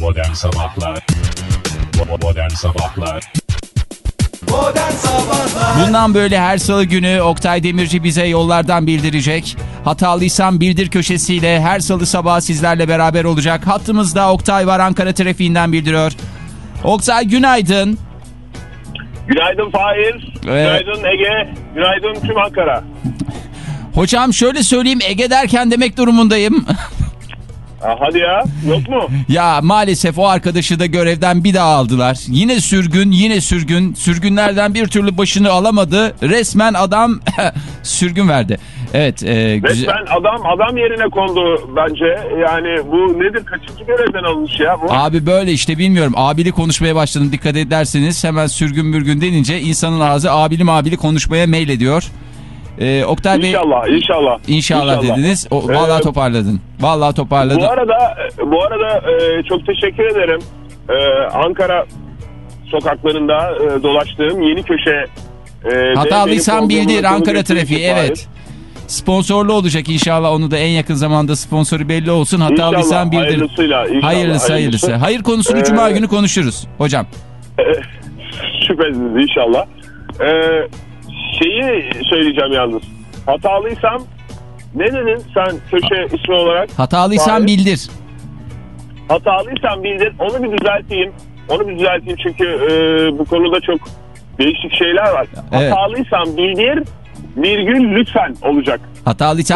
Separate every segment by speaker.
Speaker 1: Modern Sabahlar Modern Sabahlar
Speaker 2: Modern Sabahlar
Speaker 3: Bundan böyle her salı günü Oktay Demirci bize yollardan bildirecek. Hatalıysam bildir köşesiyle her salı sabah sizlerle beraber olacak. Hattımızda Oktay var Ankara trafiğinden bildiriyor. Oktay günaydın.
Speaker 4: Günaydın Fahir, günaydın Ege, günaydın tüm Ankara.
Speaker 3: Hocam şöyle söyleyeyim Ege derken demek durumundayım.
Speaker 4: Ha, hadi ya, yok mu?
Speaker 3: ya maalesef o arkadaşı da görevden bir daha aldılar. Yine sürgün, yine sürgün. Sürgünlerden bir türlü başını alamadı. Resmen adam sürgün verdi. Evet. E, güzel.
Speaker 4: Resmen adam adam yerine kondu bence. Yani bu nedir? Kaçıncı görevden alınmış ya bu?
Speaker 3: Abi böyle işte bilmiyorum. Abili konuşmaya başladım dikkat ederseniz. Hemen sürgün mürgün denince insanın ağzı abili mabili konuşmaya meylediyor. Ee, Oktay Bey
Speaker 4: İnşallah, inşallah.
Speaker 3: inşallah dediniz. O, vallahi
Speaker 4: Ee,
Speaker 3: toparladın. Vallahi toparladın.
Speaker 4: Bu arada bu arada e, çok teşekkür ederim. E, Ankara sokaklarında e, dolaştığım yeni köşe e,
Speaker 3: Hatalıysan bildir Ankara trafiği evet. Sponsorlu olacak inşallah onu da en yakın zamanda sponsoru belli olsun. Hatalıysan
Speaker 4: İnşallah,
Speaker 3: bildir.
Speaker 4: hayırlısıyla, inşallah,
Speaker 3: hayırlısı hayırlısı.
Speaker 4: hayırlısı.
Speaker 3: Hayır konusunu
Speaker 4: Ee,
Speaker 3: cuma günü konuşuruz hocam.
Speaker 4: Şüphesiz inşallah. Ee, şeyi söyleyeceğim yalnız. Hatalıysam ne dedin sen köşe ismi olarak?
Speaker 3: Hatalıysan
Speaker 4: Hayır.
Speaker 3: bildir.
Speaker 4: Hatalıysam bildir. Onu bir düzelteyim. Onu bir düzelteyim çünkü e, bu konuda çok değişik şeyler var.
Speaker 3: Evet.
Speaker 4: Hatalıysam bildir virgül lütfen olacak.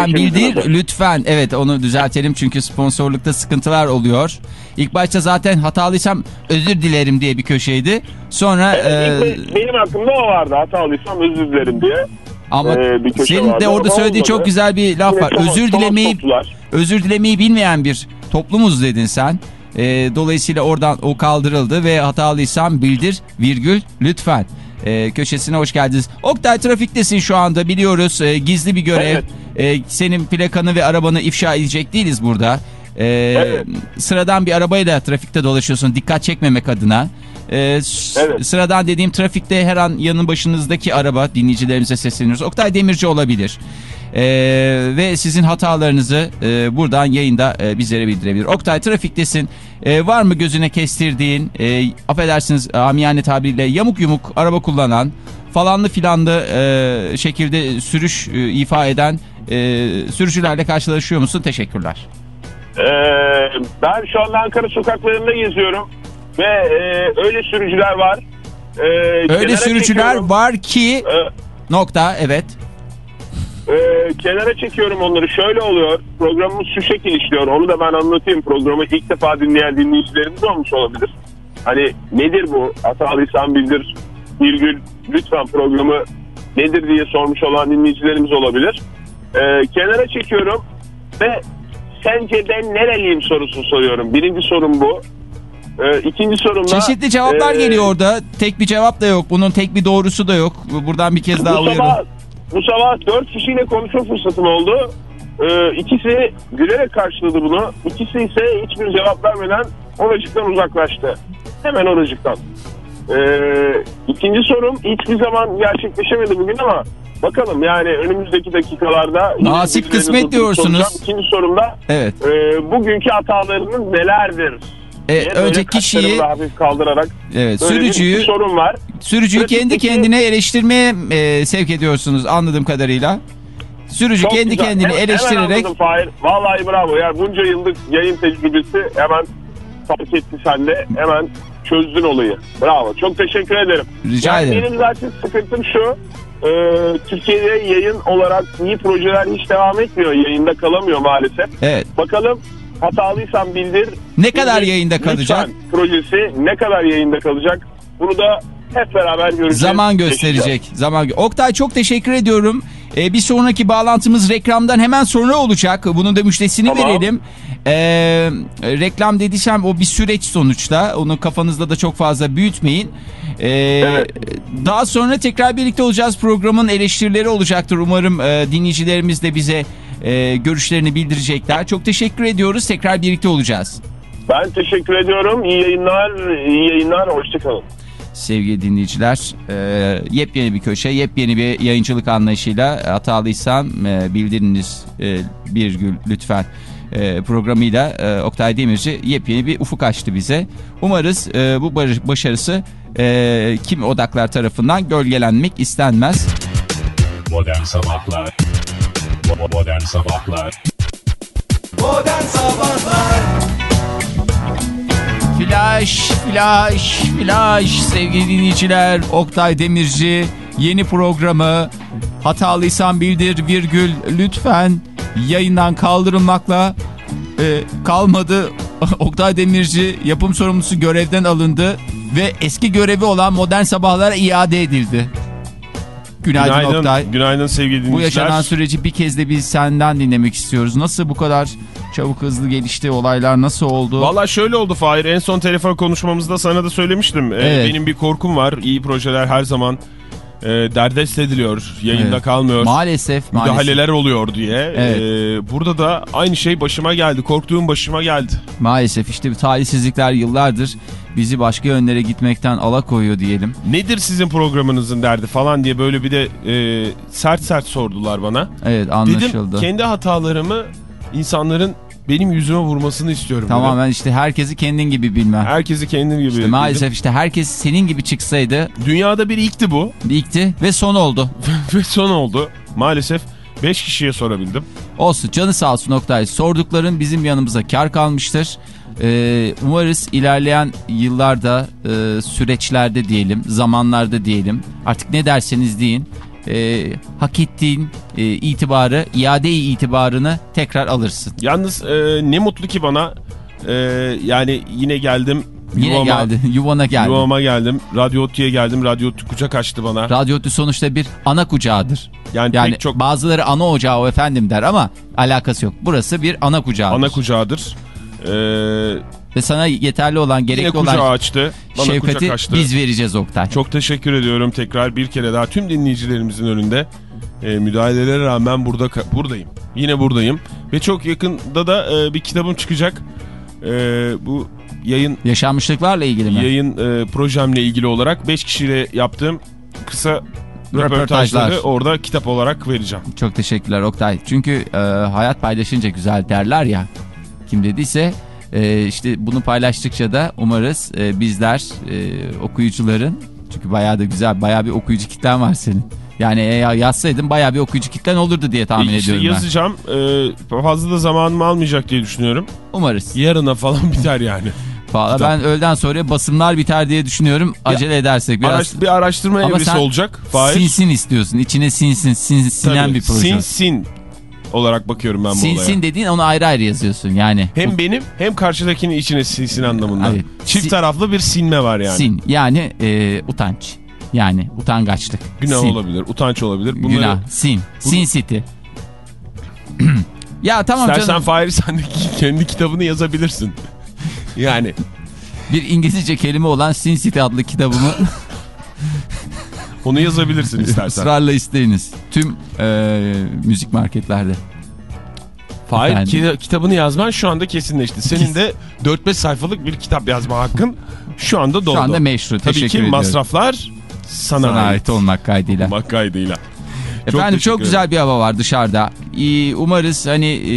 Speaker 4: Köşemizin
Speaker 3: bildir
Speaker 4: adı.
Speaker 3: lütfen. Evet onu düzeltelim çünkü sponsorlukta sıkıntılar oluyor. İlk başta zaten hatalıysam özür dilerim diye bir köşeydi. Sonra
Speaker 4: Evet,
Speaker 3: e,
Speaker 4: benim aklımda o vardı. Hatalıysam özür dilerim diye.
Speaker 3: ama
Speaker 4: e, bir köşe
Speaker 3: senin
Speaker 4: vardı
Speaker 3: de orada
Speaker 4: ama
Speaker 3: söylediğin
Speaker 4: olmadı.
Speaker 3: çok güzel bir laf
Speaker 4: Yine
Speaker 3: var.
Speaker 4: çok-
Speaker 3: Özür dilemeyi
Speaker 4: soktular.
Speaker 3: özür dilemeyi bilmeyen bir toplumuz dedin sen. E, dolayısıyla oradan o kaldırıldı ve hatalıysan bildir virgül lütfen. E, köşesine hoş geldiniz. Oktay trafiktesin şu anda biliyoruz. E, gizli bir görev.
Speaker 4: Evet.
Speaker 3: E, senin plakanı ve arabanı ifşa edecek değiliz burada. E,
Speaker 4: Evet.
Speaker 3: Sıradan bir arabayla trafikte dolaşıyorsun dikkat çekmemek adına. E,
Speaker 4: Evet.
Speaker 3: Sıradan dediğim trafikte her an yanın başınızdaki araba dinleyicilerimize sesleniyoruz. Oktay Demirci olabilir. E, ve sizin hatalarınızı e, buradan yayında e, bizlere bildirebilir. Oktay trafiktesin. E, var mı gözüne kestirdiğin, e, affedersiniz amiyane tabiriyle yamuk yumuk araba kullanan, falanlı filanlı e, şekilde sürüş e, ifa eden e, sürücülerle karşılaşıyor musun? Teşekkürler.
Speaker 4: Ee, ben şu anda Ankara sokaklarında geziyorum ve e, öyle sürücüler var. Ee,
Speaker 3: Öyle sürücüler
Speaker 4: çekiyorum.
Speaker 3: var ki
Speaker 4: Ee,
Speaker 3: nokta evet.
Speaker 4: E, kenara çekiyorum onları. Şöyle oluyor. Programımız şu şekil işliyor. Onu da ben anlatayım. Programı ilk defa dinleyen dinleyicilerimiz olmuş olabilir. Hani nedir bu? Hatalıysan bildir. Virgül lütfen programı nedir diye sormuş olan dinleyicilerimiz olabilir. Ee, kenara çekiyorum ve sence ben nereliyim sorusunu soruyorum. Birinci sorum bu. Ee, ikinci sorum da...
Speaker 3: Çeşitli cevaplar
Speaker 4: e,
Speaker 3: geliyor orada. Tek bir cevap da yok. Bunun tek bir doğrusu da yok. Buradan bir kez daha
Speaker 4: bu
Speaker 3: alıyorum.
Speaker 4: sabah, bu sabah dört kişiyle konuşma fırsatım oldu. Ee, ikisi gülerek karşıladı bunu. İkisi ise hiçbir cevap vermeden oracıktan uzaklaştı. Hemen oracıktan. Ee, ikinci sorum hiçbir zaman gerçekleşemedi bugün ama bakalım yani önümüzdeki dakikalarda...
Speaker 3: Nasip kısmet diyorsunuz.
Speaker 4: İkinci sorumda
Speaker 3: Evet.
Speaker 4: e, bugünkü hatalarınız nelerdir?
Speaker 3: E,
Speaker 4: diye
Speaker 3: kişiyi
Speaker 4: hafif kaldırarak
Speaker 3: evet sürücüyü
Speaker 4: bir sorun var.
Speaker 3: sürücüyü kendi
Speaker 4: Trafikteki-
Speaker 3: kendine eleştirmeye e, sevk ediyorsunuz anladığım kadarıyla. Sürücü
Speaker 4: Çok
Speaker 3: kendi
Speaker 4: güzel.
Speaker 3: kendini
Speaker 4: Hemen- Hemen
Speaker 3: eleştirerek
Speaker 4: anladım Fahir. Vallahi bravo. Yani bunca yıllık yayın tecrübesi hemen fark etti sende. Hemen çözdün olayı. Bravo. Çok teşekkür ederim.
Speaker 3: Rica
Speaker 4: yani
Speaker 3: ederim.
Speaker 4: Benim zaten sıkıntım şu. e, Türkiye'de yayın olarak iyi projeler hiç devam etmiyor. Yayında kalamıyor maalesef.
Speaker 3: evet.
Speaker 4: Bakalım hatalıysam bildir.
Speaker 3: Ne kadar
Speaker 4: Bildir.
Speaker 3: yayında kalacak?
Speaker 4: Lütfen projesi ne kadar yayında kalacak? Bunu da hep beraber göreceğiz.
Speaker 3: Zaman gösterecek. Zaman. Oktay çok teşekkür ediyorum. Ee, bir sonraki bağlantımız reklamdan hemen sonra olacak. Bunun da müjdesini
Speaker 4: Tamam.
Speaker 3: verelim. Ee, reklam dediysem o bir süreç sonuçta. Onu kafanızda da çok fazla büyütmeyin. Ee,
Speaker 4: Evet.
Speaker 3: Daha sonra tekrar birlikte olacağız. Programın eleştirileri olacaktır. Umarım e, dinleyicilerimiz de bize e, görüşlerini bildirecekler. Çok teşekkür ediyoruz. Tekrar birlikte olacağız.
Speaker 4: Ben teşekkür ediyorum. İyi yayınlar. iyi yayınlar. Hoşçakalın.
Speaker 3: sevgili dinleyiciler. E, yepyeni bir köşe, yepyeni bir yayıncılık anlayışıyla hatalıysam e, bildiriniz e, bir gül lütfen. e, programıyla e, Oktay Demirci yepyeni bir ufuk açtı bize. Umarız e, bu başarısı e, kim odaklar tarafından gölgelenmek istenmez.
Speaker 1: Modern Sabahlar Modern Sabahlar
Speaker 2: Modern Sabahlar
Speaker 3: Flash, flash, flash sevgili dinleyiciler. Oktay Demirci yeni programı hatalıysan bildir virgül lütfen yayından kaldırılmakla e, kalmadı. Oktay Demirci yapım sorumlusu görevden alındı ve eski görevi olan Modern Sabahlara iade edildi. Günaydın,
Speaker 5: Günaydın,
Speaker 3: Oktay.
Speaker 5: günaydın sevgili
Speaker 3: Bu
Speaker 5: dinleyiciler.
Speaker 3: yaşanan süreci bir kez de biz senden dinlemek istiyoruz. Nasıl bu kadar çabuk hızlı gelişti olaylar nasıl oldu?
Speaker 5: Valla şöyle oldu Fahir. En son telefon konuşmamızda sana da söylemiştim. Ee,
Speaker 3: Evet.
Speaker 5: benim bir korkum var. İyi projeler her zaman e, derdest ediliyor. Yayında
Speaker 3: Evet.
Speaker 5: kalmıyor.
Speaker 3: Maalesef, maalesef.
Speaker 5: Müdahaleler oluyor diye.
Speaker 3: Evet.
Speaker 5: Ee, burada da aynı şey başıma geldi. Korktuğum başıma geldi.
Speaker 3: Maalesef işte bu talihsizlikler yıllardır bizi başka yönlere gitmekten alakoyuyor diyelim.
Speaker 5: Nedir sizin programınızın derdi falan diye böyle bir de e, sert sert sordular bana.
Speaker 3: Evet anlaşıldı.
Speaker 5: Dedim kendi hatalarımı insanların benim yüzüme vurmasını istiyorum.
Speaker 3: Tamamen işte herkesi kendin gibi bilme.
Speaker 5: Herkesi kendim gibi.
Speaker 3: İşte maalesef işte herkes senin gibi çıksaydı
Speaker 5: Dünyada bir ilkti bu.
Speaker 3: ilkti ve son oldu.
Speaker 5: Ve son oldu. Maalesef 5 kişiye sorabildim.
Speaker 3: Olsun canı sağ olsun Oktay. Sordukların bizim yanımıza kar kalmıştır. Ee, umarız ilerleyen yıllarda, e, süreçlerde diyelim, zamanlarda diyelim. Artık ne derseniz deyin. E, hak ettiğin e, itibarı, iade-i itibarını tekrar alırsın.
Speaker 5: Yalnız e, ne mutlu ki bana. E, yani yine geldim.
Speaker 3: Yine
Speaker 5: yuvama,
Speaker 3: geldi, yuvana geldi.
Speaker 5: Yuvama geldim. Radyo Otlu'ya geldim. Radyo Otlu kucak açtı bana.
Speaker 3: Radyo Otlu sonuçta bir ana kucağıdır.
Speaker 5: Yani,
Speaker 3: Yani
Speaker 5: çok
Speaker 3: bazıları ana ocağı efendim der ama alakası yok. Burası bir ana kucağıdır.
Speaker 5: ana kucağıdır. E,
Speaker 3: Ve sana yeterli olan,
Speaker 5: yine
Speaker 3: gerekli
Speaker 5: kucağı
Speaker 3: olan
Speaker 5: açtı. Bana
Speaker 3: şefkati
Speaker 5: açtı.
Speaker 3: biz vereceğiz Oktay.
Speaker 5: Çok teşekkür ediyorum tekrar bir kere daha tüm dinleyicilerimizin önünde. E, müdahalelere rağmen burada buradayım. Yine buradayım. Ve çok yakında da e, bir kitabım çıkacak. E, bu yayın
Speaker 3: Yaşanmışlıklarla ilgili mi?
Speaker 5: yayın e, projemle ilgili olarak 5 kişiyle yaptığım kısa
Speaker 3: Röportajlar.
Speaker 5: röportajları orada kitap olarak vereceğim.
Speaker 3: Çok teşekkürler Oktay. Çünkü e, hayat paylaşınca güzel derler ya. Kim dediyse e, işte bunu paylaştıkça da umarız e, bizler e, okuyucuların çünkü bayağı da güzel bayağı bir okuyucu kitlen var senin. Yani eğer yazsaydın bayağı bir okuyucu kitlen olurdu diye tahmin
Speaker 5: işte
Speaker 3: ediyorum ben.
Speaker 5: yazacağım. E, fazla da zamanımı almayacak diye düşünüyorum.
Speaker 3: Umarız.
Speaker 5: Yarına falan biter yani.
Speaker 3: Valla ben öğleden sonra basımlar biter diye düşünüyorum. Acele edersek biraz.
Speaker 5: Araş- bir araştırma
Speaker 3: Ama
Speaker 5: evresi
Speaker 3: sen
Speaker 5: olacak. Fahir.
Speaker 3: Sinsin istiyorsun. İçine sinsin, sin, sinen
Speaker 5: Tabii,
Speaker 3: bir proje.
Speaker 5: Sin sin olarak bakıyorum ben bu olaya.
Speaker 3: Sinsin dediğin onu ayrı ayrı yazıyorsun yani.
Speaker 5: Hem benim hem karşıdakinin içine sinsin anlamında.
Speaker 3: Evet.
Speaker 5: Çift
Speaker 3: Si-
Speaker 5: taraflı bir sinme var yani.
Speaker 3: Sin yani e, utanç. Yani utangaçlık.
Speaker 5: Günah
Speaker 3: Sin.
Speaker 5: olabilir, utanç olabilir. Bunları
Speaker 3: Günah. Sin. Sin City. ya tamam
Speaker 5: İstersen
Speaker 3: canım.
Speaker 5: Fahir sen de kendi kitabını yazabilirsin. yani
Speaker 3: Bir İngilizce kelime olan Sin City adlı kitabımı
Speaker 5: onu yazabilirsin istersen.
Speaker 3: ısrarla isteyiniz. Tüm e, müzik marketlerde.
Speaker 5: Fahir
Speaker 3: Efendim?
Speaker 5: ki- kitabını yazman şu anda kesinleşti. Senin de 4-5 sayfalık bir kitap yazma hakkın şu anda doğdu.
Speaker 3: Şu anda meşru.
Speaker 5: Tabii ki
Speaker 3: ediyorum.
Speaker 5: masraflar sana,
Speaker 3: Sana
Speaker 5: ait.
Speaker 3: ait olmak kaydıyla.
Speaker 5: Olmak kaydıyla.
Speaker 3: Efendim
Speaker 5: teşekkür
Speaker 3: çok güzel bir hava var dışarıda. Ee, Umarız hani e,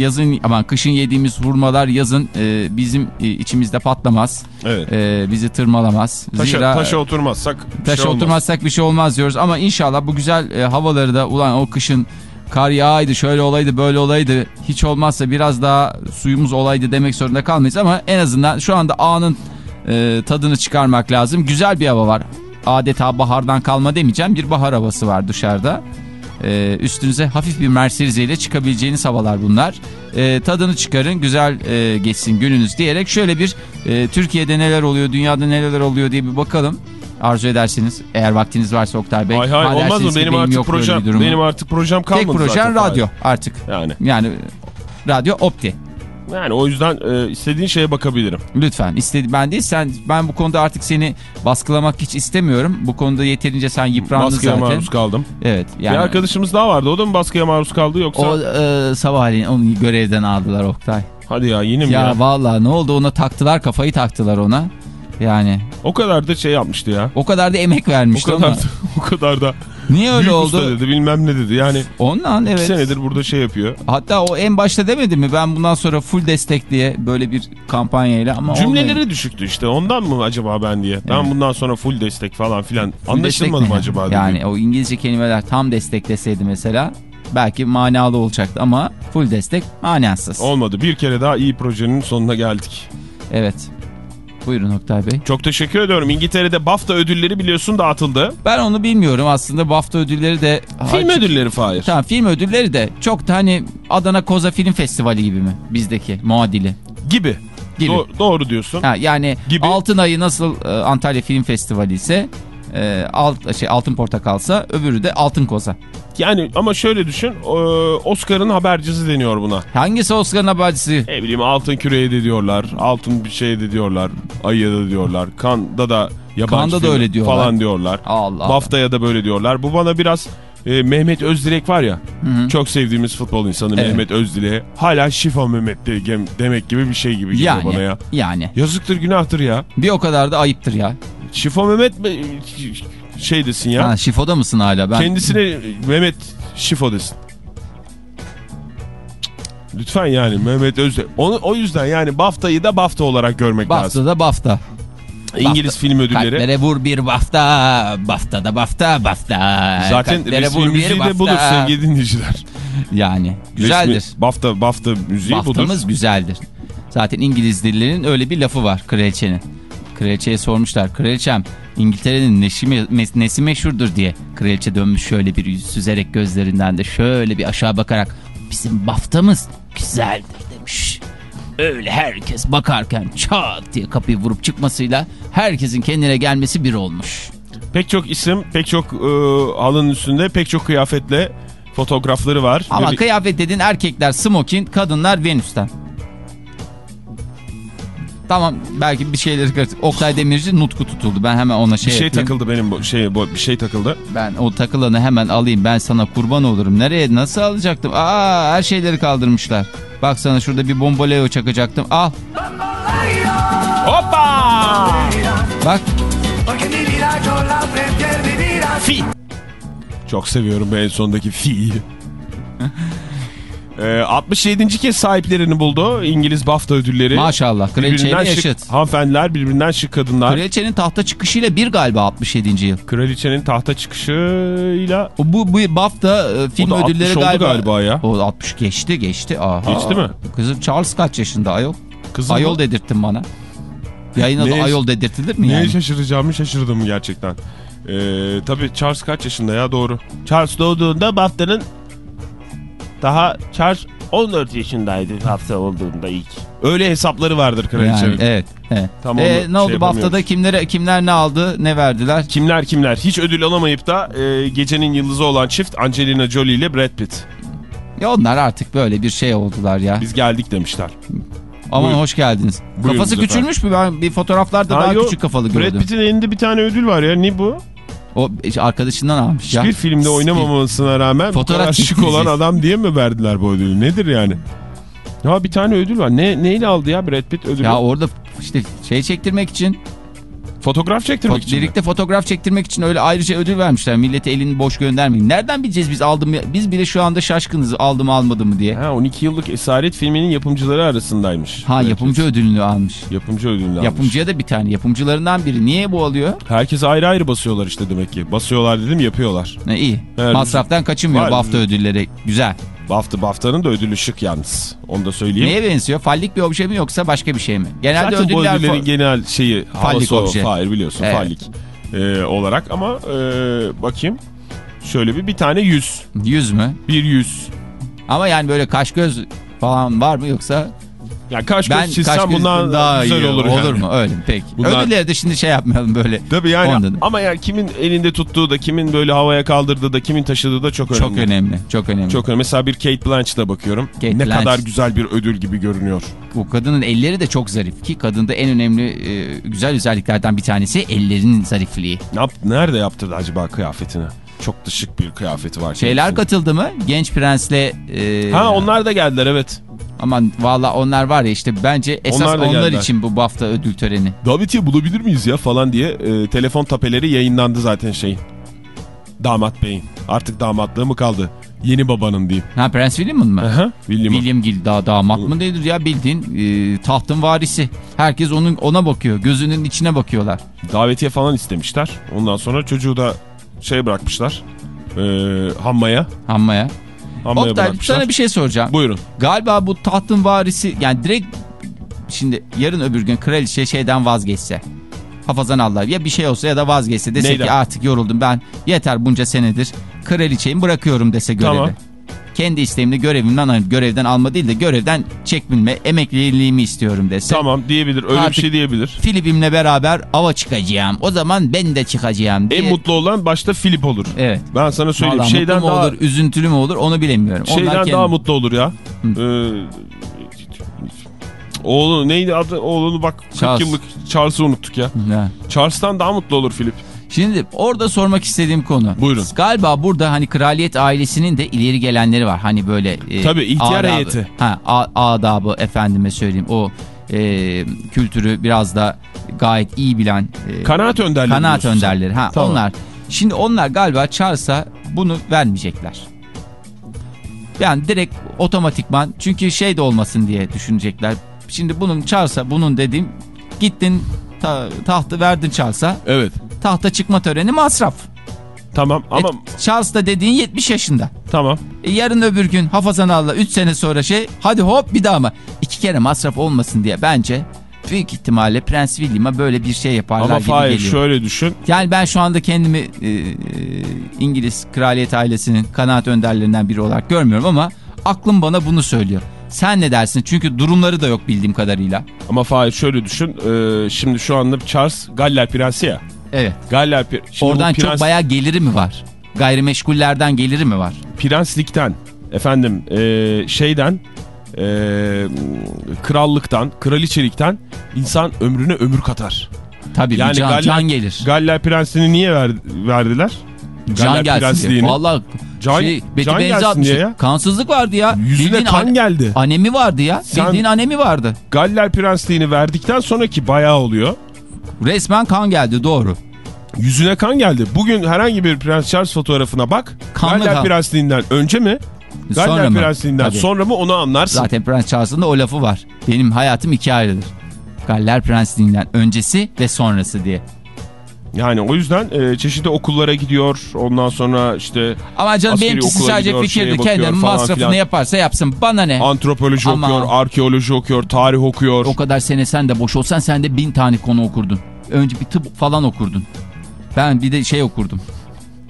Speaker 3: yazın aman kışın yediğimiz hurmalar yazın e, bizim e, içimizde patlamaz.
Speaker 5: Evet.
Speaker 3: E, bizi tırmalamaz.
Speaker 5: Taşa,
Speaker 3: Zira
Speaker 5: taşa oturmazsak bir
Speaker 3: taşa
Speaker 5: şey olmaz.
Speaker 3: oturmazsak bir şey olmaz diyoruz. Ama inşallah bu güzel e, havaları da ulan o kışın kar yağaydı şöyle olaydı böyle olaydı hiç olmazsa biraz daha suyumuz olaydı demek zorunda kalmayız. Ama en azından şu anda anın e, tadını çıkarmak lazım. Güzel bir hava var. Adeta bahardan kalma demeyeceğim bir bahar havası var dışarıda. Ee, üstünüze hafif bir merserize ile çıkabileceğiniz havalar bunlar. Ee, tadını çıkarın, güzel e, geçsin gününüz diyerek şöyle bir e, Türkiye'de neler oluyor, dünyada neler oluyor diye bir bakalım. Arzu ederseniz eğer vaktiniz varsa Oktay Bey.
Speaker 5: Hay hay
Speaker 3: Ha
Speaker 5: olmaz mı? Benim,
Speaker 3: yok
Speaker 5: artık projem benim artık projem
Speaker 3: Tek
Speaker 5: kalmadı
Speaker 3: projen
Speaker 5: zaten.
Speaker 3: radyo artık.
Speaker 5: Yani
Speaker 3: Yani radyo opti.
Speaker 5: Yani o yüzden e, istediğin şeye bakabilirim.
Speaker 3: Lütfen istedi ben değil sen ben bu konuda artık seni baskılamak hiç istemiyorum. Bu konuda yeterince sen yıprandın
Speaker 5: Baskıya
Speaker 3: zaten.
Speaker 5: maruz kaldım.
Speaker 3: Evet yani
Speaker 5: Bir arkadaşımız daha vardı. O da mı baskıya maruz kaldı yoksa?
Speaker 3: o e, sabahleyin onu görevden aldılar Oktay.
Speaker 5: Hadi ya yine mi
Speaker 3: Ya,
Speaker 5: ya?
Speaker 3: vallahi ne oldu ona taktılar kafayı taktılar ona. Yani
Speaker 5: O kadar da şey yapmıştı ya.
Speaker 3: o kadar da emek
Speaker 5: O
Speaker 3: vermişti
Speaker 5: kadar
Speaker 3: ama
Speaker 5: da, o kadar da
Speaker 3: Niye öyle
Speaker 5: Büyük
Speaker 3: oldu?
Speaker 5: usta dedi bilmem ne dedi. Yani
Speaker 3: Ondan evet.
Speaker 5: senedir burada şey yapıyor.
Speaker 3: Hatta o en başta demedi mi ben bundan sonra full destek diye böyle bir kampanyayla ama
Speaker 5: Cümleleri
Speaker 3: olmayın.
Speaker 5: düşüktü işte ondan mı acaba ben diye. Ben
Speaker 3: Evet.
Speaker 5: bundan sonra full destek falan filan.
Speaker 3: Full
Speaker 5: Anlaşılmadı
Speaker 3: destek
Speaker 5: mı acaba dedi.
Speaker 3: Yani o İngilizce kelimeler tam destekleseydi mesela belki manalı olacaktı ama full destek manasız.
Speaker 5: Olmadı. Bir kere daha iyi projenin sonuna geldik.
Speaker 3: Evet. Buyurun Oktay Bey.
Speaker 5: Çok teşekkür ediyorum. İngiltere'de BAFTA ödülleri biliyorsun dağıtıldı.
Speaker 3: Ben onu bilmiyorum aslında BAFTA ödülleri de...
Speaker 5: Film
Speaker 3: Açık-
Speaker 5: ödülleri Fahir.
Speaker 3: Tamam film ödülleri de çok da hani Adana Koza Film Festivali gibi mi bizdeki muadili
Speaker 5: Gibi.
Speaker 3: gibi.
Speaker 5: Do- doğru diyorsun.
Speaker 3: Ha, yani
Speaker 5: Gibi.
Speaker 3: Altın Ayı nasıl e, Antalya Film Festivali ise e, alt, şey, Altın Portakalsa öbürü de Altın Koza.
Speaker 5: Yani ama şöyle düşün. e, Oscar'ın habercisi deniyor buna.
Speaker 3: Hangisi Oscar'ın habercisi?
Speaker 5: Ne bileyim altın küreye de diyorlar. Altın bir şey de diyorlar. Ayıya da diyorlar. Kanda da yabancı
Speaker 3: Kanda da öyle diyorlar.
Speaker 5: Falan diyorlar.
Speaker 3: Allah.
Speaker 5: BAFTA'ya da böyle diyorlar. Bu bana biraz e, Mehmet Özdilek var ya. Çok sevdiğimiz futbol insanı
Speaker 3: Evet.
Speaker 5: Mehmet Özdilek'e. Hala şifa Mehmet de, demek gibi bir şey gibi geliyor
Speaker 3: Yani,
Speaker 5: bana ya.
Speaker 3: yani.
Speaker 5: Yazıktır günahtır ya.
Speaker 3: Bir o kadar da ayıptır ya.
Speaker 5: Şifa Mehmet mi- şey desin ya.
Speaker 3: Ha, şifoda mısın hala? Ben
Speaker 5: Kendisine Mehmet Şifo desin. Lütfen yani Mehmet Özde. Onu, o yüzden yani BAFTA'yı da BAFTA olarak görmek lazım.
Speaker 3: BAFTA'da BAFTA.
Speaker 5: İngiliz film ödülleri.
Speaker 3: Kalplere vur bir BAFTA. BAFTA'da BAFTA, BAFTA.
Speaker 5: Zaten
Speaker 3: Kalplere
Speaker 5: resmi
Speaker 3: vur
Speaker 5: müziği de
Speaker 3: BAFTA.
Speaker 5: budur sevgili dinleyiciler.
Speaker 3: Yani güzeldir.
Speaker 5: Resmi BAFTA, BAFTA müziği budur.
Speaker 3: BAFTA'mız güzeldir. Zaten İngiliz dillerinin öyle bir lafı var kraliçenin. Kraliçeye sormuşlar. Kraliçem İngiltere'nin neşi, me- nesi meşhurdur diye. Kraliçe dönmüş şöyle bir yüz süzerek gözlerinden de şöyle bir aşağı bakarak bizim BAFTA'mız güzeldir demiş. Öyle herkes bakarken çat diye kapıyı vurup çıkmasıyla herkesin kendine gelmesi bir olmuş.
Speaker 5: Pek çok isim, pek çok e, halının üstünde, pek çok kıyafetle fotoğrafları var.
Speaker 3: Ama
Speaker 5: Ve-
Speaker 3: kıyafet dediğin erkekler smokin, kadınlar Venüs'ten. Tamam belki bir şeyleri karıştı. Oktay Demirci nutku tutuldu. Ben hemen ona
Speaker 5: bir
Speaker 3: şey,
Speaker 5: şey
Speaker 3: yapayım.
Speaker 5: takıldı benim bu şey bu bir şey takıldı.
Speaker 3: Ben o takılanı hemen alayım. Ben sana kurban olurum. Nereye nasıl alacaktım? Aa her şeyleri kaldırmışlar. Bak sana şurada bir bomboleo çakacaktım. Al.
Speaker 5: Hoppa!
Speaker 3: Bak.
Speaker 5: Fi. Çok seviyorum ben en sondaki fi'yi. Ee, 67. kez sahiplerini buldu İngiliz BAFTA ödülleri.
Speaker 3: maşallah. Kraliçeyle yaşıt.
Speaker 5: hanımefendiler, birbirinden şık kadınlar.
Speaker 3: Kraliçenin tahta çıkışıyla bir galiba 67. yıl.
Speaker 5: Kraliçenin tahta çıkışıyla
Speaker 3: O bu, bu BAFTA e, film
Speaker 5: O da 60
Speaker 3: ödülleri
Speaker 5: oldu
Speaker 3: galiba.
Speaker 5: galiba ya.
Speaker 3: O 60 geçti geçti. Aha.
Speaker 5: Geçti mi?
Speaker 3: Kızım Charles kaç yaşında ayol?
Speaker 5: kızım
Speaker 3: Ayol
Speaker 5: mı?
Speaker 3: dedirttin bana. Yayına da
Speaker 5: Neye-
Speaker 3: ayol dedirtilir mi
Speaker 5: Neye
Speaker 3: yani?
Speaker 5: şaşıracağımı şaşırdım gerçekten. Ee, tabii Charles kaç yaşında ya doğru. Charles doğduğunda BAFTA'nın daha Charles 14 yaşındaydı hafta olduğunda ilk. Öyle hesapları vardır kraliçenin.
Speaker 3: Yani, evet. evet.
Speaker 5: Tam onu
Speaker 3: ne
Speaker 5: şey
Speaker 3: oldu
Speaker 5: yapamıyoruz.
Speaker 3: BAFTA'da kimlere kimler ne aldı ne verdiler?
Speaker 5: Kimler kimler hiç ödül alamayıp da e, gecenin yıldızı olan çift Angelina Jolie ile Brad Pitt.
Speaker 3: Ya onlar artık böyle bir şey oldular ya.
Speaker 5: Biz geldik demişler.
Speaker 3: Aman
Speaker 5: Buyurun.
Speaker 3: hoş geldiniz.
Speaker 5: Buyurun
Speaker 3: Kafası küçülmüş mü? Ben bir fotoğraflarda
Speaker 5: Ha,
Speaker 3: daha
Speaker 5: yok.
Speaker 3: küçük kafalı
Speaker 5: Brad
Speaker 3: gördüm.
Speaker 5: Pitt'in elinde bir tane ödül var ya ne bu?
Speaker 3: O arkadaşından almış ya.
Speaker 5: Hiçbir filmde oynamamasına rağmen
Speaker 3: Fotoğraf
Speaker 5: şık olan adam diye mi verdiler bu ödülü? Nedir yani? Ya bir tane ödül var. Ne neyle aldı ya Brad Pitt ödülü?
Speaker 3: Ya orada işte şey çektirmek için,
Speaker 5: Fotoğraf çektirmek
Speaker 3: fo-
Speaker 5: için. mi?
Speaker 3: birlikte fotoğraf çektirmek için öyle ayrıca ödül vermişler. Millete elini boş göndermeyin. Nereden bileceğiz biz aldım? Biz bile şu anda şaşkınız aldım mı almadım mı diye.
Speaker 5: Ha 12 yıllık Esaret filminin yapımcıları arasındaymış.
Speaker 3: Ha
Speaker 5: Brad
Speaker 3: yapımcı ödülünü almış.
Speaker 5: Yapımcı ödülünü almış.
Speaker 3: Yapımcıya da bir tane. Yapımcılarından biri. Niye bu alıyor?
Speaker 5: Herkes ayrı ayrı basıyorlar işte demek ki. Basıyorlar dedim yapıyorlar.
Speaker 3: Ne iyi.
Speaker 5: Evet,
Speaker 3: Masraftan kaçınmıyor
Speaker 5: var
Speaker 3: BAFTA ödülleri. Güzel.
Speaker 5: BAFTA, BAFTA'nın da ödülü şık yalnız. Onu da söyleyeyim.
Speaker 3: Neye benziyor? Fallik bir obje mi yoksa başka bir şey mi? Genelde
Speaker 5: Zaten bu
Speaker 3: ödüller
Speaker 5: ödüllerin
Speaker 3: fa-
Speaker 5: genel şeyi o.
Speaker 3: obje.
Speaker 5: Hayır biliyorsun
Speaker 3: Evet.
Speaker 5: fallik e, olarak ama e, bakayım. Şöyle bir bir tane yüz.
Speaker 3: yüz mü?
Speaker 5: Bir yüz.
Speaker 3: Ama yani böyle kaş göz falan var mı yoksa
Speaker 5: Ya kaş
Speaker 3: ben
Speaker 5: göz çizsem
Speaker 3: kaş
Speaker 5: bundan
Speaker 3: daha
Speaker 5: güzel
Speaker 3: iyi
Speaker 5: olur.
Speaker 3: olur
Speaker 5: yani.
Speaker 3: mu? Öyle? Peki.
Speaker 5: Bunlar-
Speaker 3: Ödülleri de şimdi şey yapmayalım böyle.
Speaker 5: Tabii yani
Speaker 3: Ondan.
Speaker 5: ama ya kimin elinde tuttuğu da kimin böyle havaya kaldırdığı da kimin taşıdığı da çok önemli.
Speaker 3: Çok önemli. Çok önemli.
Speaker 5: Çok önemli. Mesela bir Kate Blanchett'a bakıyorum.
Speaker 3: Kate
Speaker 5: ne
Speaker 3: Blanchett.
Speaker 5: kadar güzel bir ödül gibi görünüyor.
Speaker 3: Bu kadının elleri de çok zarif ki kadında en önemli e, güzel özelliklerden bir tanesi ellerinin zarifliği.
Speaker 5: Ne yap nerede yaptırdı acaba kıyafetini? Çok da şık bir kıyafeti var.
Speaker 3: Şeyler
Speaker 5: kendisinin.
Speaker 3: katıldı mı? Genç Prens'le e,
Speaker 5: Ha onlar da geldiler evet.
Speaker 3: Aman valla onlar var ya işte bence esas
Speaker 5: Onlar
Speaker 3: onlar
Speaker 5: geldiler.
Speaker 3: için bu BAFTA ödül töreni.
Speaker 5: Davetiye bulabilir miyiz ya falan diye e, telefon tapeleri yayınlandı zaten şeyin. damat beyin. Artık damatlığı mı kaldı? Yeni babanın diyeyim.
Speaker 3: Ha Prens William'ın mı?
Speaker 5: Aha, William'ın.
Speaker 3: William Gil daha damat mı nedir ya bildiğin e, tahtın varisi. Herkes onun ona bakıyor. Gözünün içine bakıyorlar.
Speaker 5: Davetiye falan istemişler. Ondan sonra çocuğu da şey bırakmışlar. Ee, hammaya.
Speaker 3: Hammaya. Oktay
Speaker 5: bırakmışlar.
Speaker 3: sana bir şey soracağım.
Speaker 5: Buyurun.
Speaker 3: Galiba bu tahtın varisi yani direkt şimdi yarın öbür gün kraliçe şeyden vazgeçse. Hafazan Allah ya bir şey olsa ya da vazgeçse dese
Speaker 5: Neyden?
Speaker 3: ki artık yoruldum ben yeter bunca senedir kraliçeyim bırakıyorum dese görevi.
Speaker 5: Tamam.
Speaker 3: Kendi isteğimle görevimden alıp görevden alma değil de görevden çekilme emekliliğimi istiyorum dese.
Speaker 5: Tamam diyebilir. Öyle bir şey diyebilir.
Speaker 3: Filip'imle beraber ava çıkacağım. O zaman ben de çıkacağım diye.
Speaker 5: En mutlu olan başta Filip olur.
Speaker 3: Evet.
Speaker 5: Ben sana söyleyeyim.
Speaker 3: Vallahi
Speaker 5: şeyden daha
Speaker 3: olur, üzüntülü mü olur onu bilemiyorum. Onlar
Speaker 5: şeyden
Speaker 3: kendi-
Speaker 5: daha mutlu olur ya. Ee, oğlu neydi adı? Oğlunu bak 40
Speaker 3: Charles.
Speaker 5: yıllık Charles'ı unuttuk ya.
Speaker 3: Ha.
Speaker 5: Charles'tan daha mutlu olur Filip.
Speaker 3: Şimdi orada sormak istediğim konu.
Speaker 5: Buyurun.
Speaker 3: Galiba burada hani kraliyet ailesinin de ileri gelenleri var. Hani böyle... e,
Speaker 5: Tabii, ihtiyar
Speaker 3: adabı-
Speaker 5: heyeti.
Speaker 3: Ha, adabı efendime söyleyeyim. O e, kültürü biraz da gayet iyi bilen... e,
Speaker 5: Kanaat önderleri.
Speaker 3: Kanaat
Speaker 5: diyorsun
Speaker 3: önderleri. Ha,
Speaker 5: Tamam.
Speaker 3: Onlar. Şimdi onlar galiba Charles'a bunu vermeyecekler. Yani direkt otomatikman çünkü şey de olmasın diye düşünecekler. Şimdi bunun Charles'a bunun dediğim gittin ta- tahtı verdin Charles'a
Speaker 5: Evet.
Speaker 3: Tahta çıkma töreni masraf.
Speaker 5: Tamam ama
Speaker 3: E, Charles da dediğin 70 yaşında.
Speaker 5: tamam.
Speaker 3: E, yarın öbür gün hafazan Allah 3 sene sonra şey hadi hop bir daha mı? İki kere masraf olmasın diye bence büyük ihtimalle Prens William'a böyle bir şey yaparlar
Speaker 5: Ama
Speaker 3: gibi
Speaker 5: Fahir
Speaker 3: geliyor.
Speaker 5: şöyle düşün.
Speaker 3: Yani ben şu anda kendimi e, e, İngiliz kraliyet ailesinin kanaat önderlerinden biri olarak görmüyorum ama aklım bana bunu söylüyor. Sen ne dersin? Çünkü durumları da yok bildiğim kadarıyla.
Speaker 5: Ama Fahir şöyle düşün. Ee, şimdi şu anda Charles Galler Prensi ya.
Speaker 3: Evet.
Speaker 5: Galler Pri- Şimdi
Speaker 3: Oradan
Speaker 5: prens,
Speaker 3: çok bayağı geliri mi var? Gayrimeşgullerden geliri mi var?
Speaker 5: prenslikten efendim ee, şeyden ee, krallıktan, kraliçelikten insan ömrüne ömür katar.
Speaker 3: Tabii
Speaker 5: Yani
Speaker 3: can,
Speaker 5: Galler-
Speaker 3: can gelir.
Speaker 5: Galler Prensini niye ver- verdiler?
Speaker 3: Can
Speaker 5: Galler
Speaker 3: gelsin diye. Valla
Speaker 5: Can-
Speaker 3: şey, Beti
Speaker 5: can gelsin diye ya.
Speaker 3: Kansızlık vardı ya.
Speaker 5: Yüzüne
Speaker 3: Bildiğin
Speaker 5: kan
Speaker 3: an-
Speaker 5: geldi.
Speaker 3: Anemi vardı ya.
Speaker 5: Sen-
Speaker 3: Bildiğin anemi vardı.
Speaker 5: Galler Prensliğini verdikten sonraki bayağı oluyor.
Speaker 3: Resmen kan geldi doğru.
Speaker 5: Yüzüne kan geldi. Bugün herhangi bir Prens Charles fotoğrafına bak.
Speaker 3: Kanlı
Speaker 5: Galler
Speaker 3: kan.
Speaker 5: Prensliğinden önce mi?
Speaker 3: Sonra
Speaker 5: Galler
Speaker 3: mı?
Speaker 5: Prensliğinden
Speaker 3: Tabii.
Speaker 5: sonra mı onu anlarsın.
Speaker 3: Zaten Prens Charles'ın da o lafı var. Benim hayatım iki ayrıdır. Galler Prensliğinden öncesi ve sonrası diye.
Speaker 5: Yani o yüzden e, çeşitli okullara gidiyor. Ondan sonra işte
Speaker 3: Ama canım benimkisi sadece
Speaker 5: gidiyor,
Speaker 3: fikirdi.
Speaker 5: falan
Speaker 3: masrafını
Speaker 5: filan.
Speaker 3: yaparsa yapsın. Bana ne?
Speaker 5: antropoloji
Speaker 3: Ama-
Speaker 5: okuyor, arkeoloji okuyor, tarih okuyor.
Speaker 3: O kadar sene sen de boş olsan sen de bin tane konu okurdun. Önce bir tıp falan okurdun. Ben bir de şey okurdum.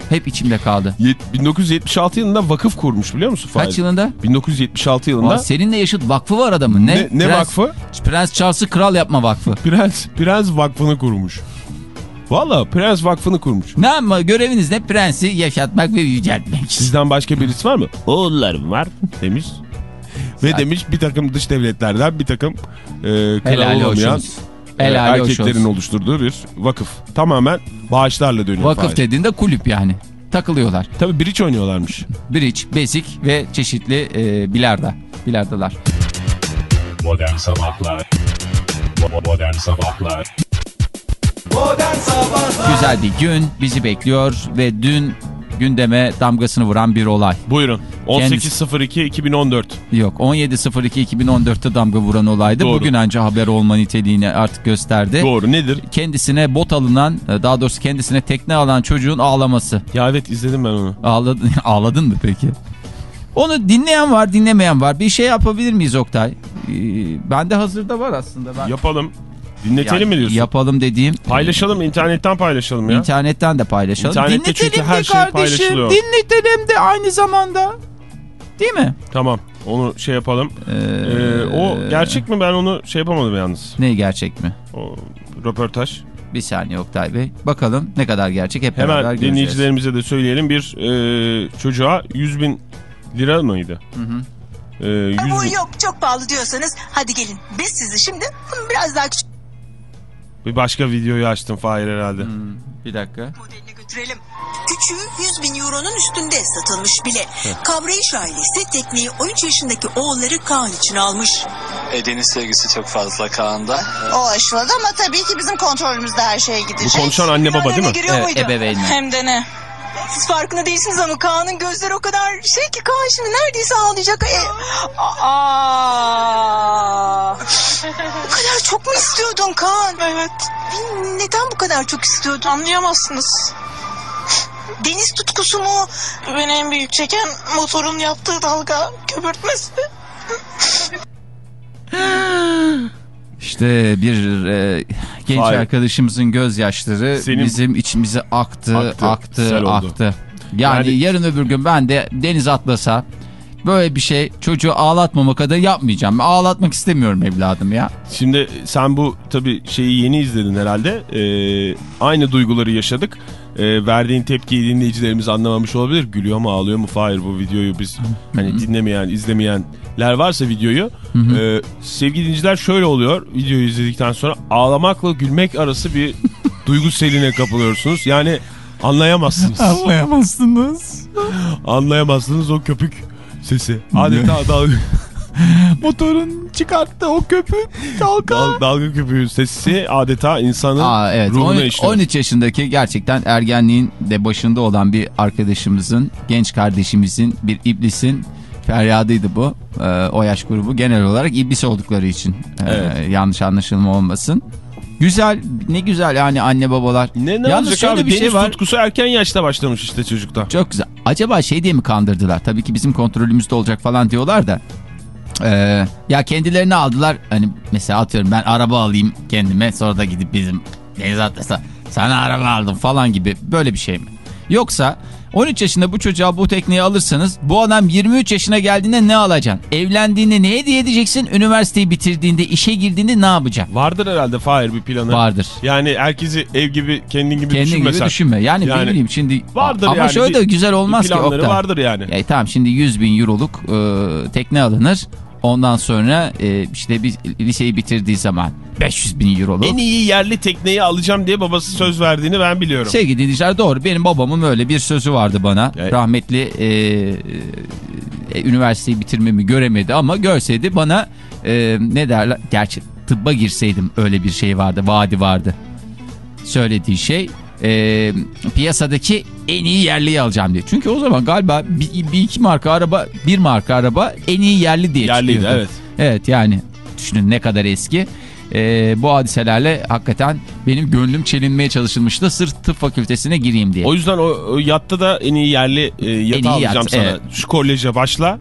Speaker 3: Hep içimde kaldı.
Speaker 5: Yet- 1976 yılında vakıf kurmuş biliyor musun?
Speaker 3: Kaç
Speaker 5: Fahir?
Speaker 3: yılında?
Speaker 5: 1976 yılında.
Speaker 3: Aa, seninle yaşıt vakfı var adamın. Ne?
Speaker 5: Ne, ne
Speaker 3: Prens,
Speaker 5: vakfı?
Speaker 3: Prens Charles'ı kral yapma vakfı.
Speaker 5: Prens, Prens Vakfı'nı kurmuş. Valla Prens Vakfı'nı kurmuş.
Speaker 3: Ne ama göreviniz ne? Prensi yaşatmak ve yüceltmek.
Speaker 5: Sizden başka birisi var mı? Oğullarım var demiş. Ve demiş bir takım dış devletlerden bir takım e, kral olamayan
Speaker 3: Helal
Speaker 5: erkeklerin oluşturduğu bir vakıf. Tamamen bağışlarla dönüyor.
Speaker 3: Vakıf
Speaker 5: Fahir.
Speaker 3: dediğinde kulüp yani. Takılıyorlar.
Speaker 5: Tabii bridge oynuyorlarmış.
Speaker 3: Bridge, basic ve çeşitli e, bilarda. Bilardalar.
Speaker 1: Modern Sabahlar Modern Sabahlar
Speaker 2: Modern Sabahlar
Speaker 3: Güzel bir gün bizi bekliyor ve dün gündeme damgasını vuran bir olay.
Speaker 5: Buyurun. 18.02.2014.
Speaker 3: Yok 17.02.2014'te damga vuran olaydı.
Speaker 5: Doğru.
Speaker 3: Bugün anca haber olma niteliğini artık gösterdi.
Speaker 5: Doğru nedir?
Speaker 3: Kendisine bot alınan, daha doğrusu kendisine tekne alan çocuğun ağlaması.
Speaker 5: Ya evet izledim ben onu.
Speaker 3: Ağladın, ağladın mı peki? Onu dinleyen var, dinlemeyen var. Bir şey yapabilir miyiz Oktay? Ee, bende hazırda var aslında. Ben...
Speaker 5: Yapalım. Dinletelim
Speaker 3: Yani
Speaker 5: mi diyorsun?
Speaker 3: Yapalım dediğim.
Speaker 5: Paylaşalım internetten paylaşalım ya.
Speaker 3: İnternetten de paylaşalım.
Speaker 5: İnternette
Speaker 3: Dinletelim
Speaker 5: çünkü
Speaker 3: de
Speaker 5: her şey
Speaker 3: kardeşim.
Speaker 5: paylaşılıyor.
Speaker 3: Dinletelim de aynı zamanda. Değil mi?
Speaker 5: Tamam onu şey yapalım. Ee, o gerçek mi ben onu şey yapamadım yalnız.
Speaker 3: Ne gerçek mi?
Speaker 5: O röportaj.
Speaker 3: Bir saniye Oktay Bey. Bakalım ne kadar gerçek hep beraber
Speaker 5: Hemen
Speaker 3: göreceğiz.
Speaker 5: dinleyicilerimize de söyleyelim. Bir e, çocuğa 100 bin lira mıydı? Hı hı. E, 100
Speaker 6: Bu
Speaker 5: bin-
Speaker 6: yok çok pahalı diyorsanız hadi gelin biz sizi şimdi biraz daha küçük
Speaker 5: Bir başka videoyu açtım Fahir herhalde.
Speaker 3: Bir dakika.
Speaker 6: modeline götürelim. Küçüğü 100 bin euronun üstünde satılmış bile. Kavrayış ailesi tekneyi 13 yaşındaki oğulları Kaan için almış.
Speaker 7: E, deniz sevgisi çok fazla Kaan'da.
Speaker 8: O aşıladı ama tabii ki bizim kontrolümüzde her şey
Speaker 5: Bu
Speaker 8: gidecek.
Speaker 5: konuşan anne baba değil mi?
Speaker 3: Evet, ebeveynler.
Speaker 8: Hem de ne?
Speaker 6: Siz farkında değilsiniz ama Kaan'ın gözleri o kadar şey ki Kaan şimdi neredeyse ağlayacak. E, aa. bu kadar çok mu istiyordun Kaan? Evet. Neden bu kadar çok istiyordun? Anlayamazsınız. Deniz tutkusu mu? Beni en büyük çeken motorun yaptığı dalga köpürtmesi.
Speaker 3: İşte bir e, genç
Speaker 5: Hayır.
Speaker 3: arkadaşımızın gözyaşları
Speaker 5: Senin-
Speaker 3: bizim içimize aktı,
Speaker 5: Aktı,
Speaker 3: aktı, aktı. Yani,
Speaker 5: Yani-
Speaker 3: yarın öbür gün ben de deniz atlasa böyle bir şey çocuğu ağlatmamak kadar yapmayacağım. Ben ağlatmak istemiyorum evladım ya.
Speaker 5: Şimdi sen bu tabii şeyi yeni izledin herhalde. Ee, aynı duyguları yaşadık. Ee, verdiğin tepkiyi dinleyicilerimiz anlamamış olabilir. Gülüyor mu ağlıyor mu? Hayır bu videoyu biz hani dinlemeyen, izlemeyenler varsa videoyu. e, sevgili dinleyiciler şöyle oluyor. Videoyu izledikten sonra ağlamakla gülmek arası bir duygu seline kapılıyorsunuz. Yani anlayamazsınız.
Speaker 3: Anlayamazsınız.
Speaker 5: anlayamazsınız o köpük sesi. Adeta dalga,
Speaker 3: Motorun çıkarttı o köpük dalga.
Speaker 5: dal- dalga köpüğü sesi adeta insanın
Speaker 3: Aa, evet.
Speaker 5: ruhuna
Speaker 3: 13,
Speaker 5: işliyor.
Speaker 3: 13 yaşındaki gerçekten ergenliğin de başında olan bir arkadaşımızın, genç kardeşimizin, bir iblisin feryadıydı bu. Ee, o yaş grubu genel olarak iblis oldukları için. Ee,
Speaker 5: Evet.
Speaker 3: Yanlış anlaşılma olmasın. Güzel, ne güzel yani anne babalar.
Speaker 5: Ne, ne
Speaker 3: Yalnız şöyle
Speaker 5: abi?
Speaker 3: bir şey var.
Speaker 5: tutkusu erken yaşta başlamış işte çocukta.
Speaker 3: Çok güzel. Acaba şey diye mi kandırdılar? Tabii ki bizim kontrolümüzde olacak falan diyorlar da. Ee, ya kendilerini aldılar. Hani mesela atıyorum ben araba alayım kendime sonra da gidip bizim deniz atlasa sana araba aldım falan gibi böyle bir şey mi? Yoksa 13 yaşında bu çocuğa bu tekneyi alırsanız bu adam 23 yaşına geldiğinde ne alacaksın? Evlendiğinde ne hediye edeceksin? Üniversiteyi bitirdiğinde işe girdiğinde ne yapacaksın?
Speaker 5: Vardır herhalde Fahir bir planı.
Speaker 3: Vardır.
Speaker 5: Yani herkesi ev gibi kendin gibi
Speaker 3: Kendin
Speaker 5: düşünme
Speaker 3: gibi düşünme. Yani,
Speaker 5: Yani
Speaker 3: bileyim şimdi.
Speaker 5: Vardır
Speaker 3: Ama
Speaker 5: yani.
Speaker 3: şöyle
Speaker 5: bir-
Speaker 3: de güzel olmaz
Speaker 5: bir
Speaker 3: ki
Speaker 5: planları vardır yani.
Speaker 3: Ya tamam şimdi 100 bin euroluk e, tekne alınır. Ondan sonra e, işte bir liseyi bitirdiği zaman 500 bin euroluk.
Speaker 5: En iyi yerli tekneyi alacağım diye babası söz verdiğini ben biliyorum.
Speaker 3: Sevgili dinleyiciler doğru. Benim babamın öyle bir sözü vardı bana.
Speaker 5: Evet.
Speaker 3: Rahmetli e, e, üniversiteyi bitirmemi göremedi ama görseydi bana e, ne derler? Gerçi tıbba girseydim öyle bir şey vardı. Vaadi vardı. Söylediği şey e, piyasadaki en iyi yerliyi alacağım diye. Çünkü o zaman galiba bir, bir iki marka araba bir marka araba en iyi yerli diye
Speaker 5: Yerliydi,
Speaker 3: çıkıyordu.
Speaker 5: evet.
Speaker 3: Evet yani düşünün ne kadar eski. Ee, bu hadiselerle hakikaten benim gönlüm çelinmeye çalışılmıştı sırf tıp fakültesine gireyim diye.
Speaker 5: O yüzden o, o yatta da en iyi yerli e, yatı
Speaker 3: iyi
Speaker 5: alacağım
Speaker 3: yat,
Speaker 5: sana.
Speaker 3: evet.
Speaker 5: Şu koleje başla.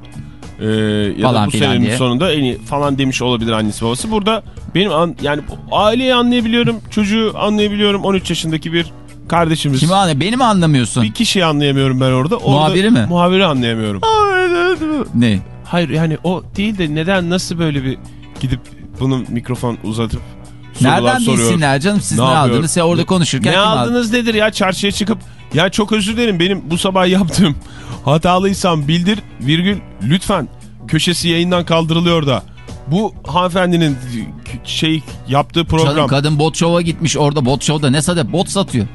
Speaker 5: E, ya
Speaker 3: Falan
Speaker 5: da bu senenin
Speaker 3: diye.
Speaker 5: sonunda en iyi falan demiş olabilir annesi babası. Burada benim an, yani aileyi anlayabiliyorum. Çocuğu anlayabiliyorum. 13 yaşındaki bir kardeşimiz.
Speaker 3: Kimi anlıyor? Beni mi anlamıyorsun?
Speaker 5: Bir kişiyi anlayamıyorum ben orada. orada
Speaker 3: Muhabiri mi?
Speaker 5: Muhabiri anlayamıyorum.
Speaker 3: Ne?
Speaker 5: Hayır yani o değil de neden nasıl böyle bir gidip bunu mikrofon uzatıp
Speaker 3: Nereden
Speaker 5: soruyor.
Speaker 3: bilsinler canım siz ne,
Speaker 5: yapıyor?
Speaker 3: aldınız? Sen orada konuşurken
Speaker 5: Ne
Speaker 3: kim aldı?
Speaker 5: aldınız nedir ya çarşıya çıkıp ya çok özür dilerim benim bu sabah yaptığım hatalıysam bildir virgül lütfen köşesi yayından kaldırılıyor da bu hanımefendinin şey yaptığı program
Speaker 3: Canım kadın bot show'a gitmiş orada bot show'da ne satıyor? Bot satıyor.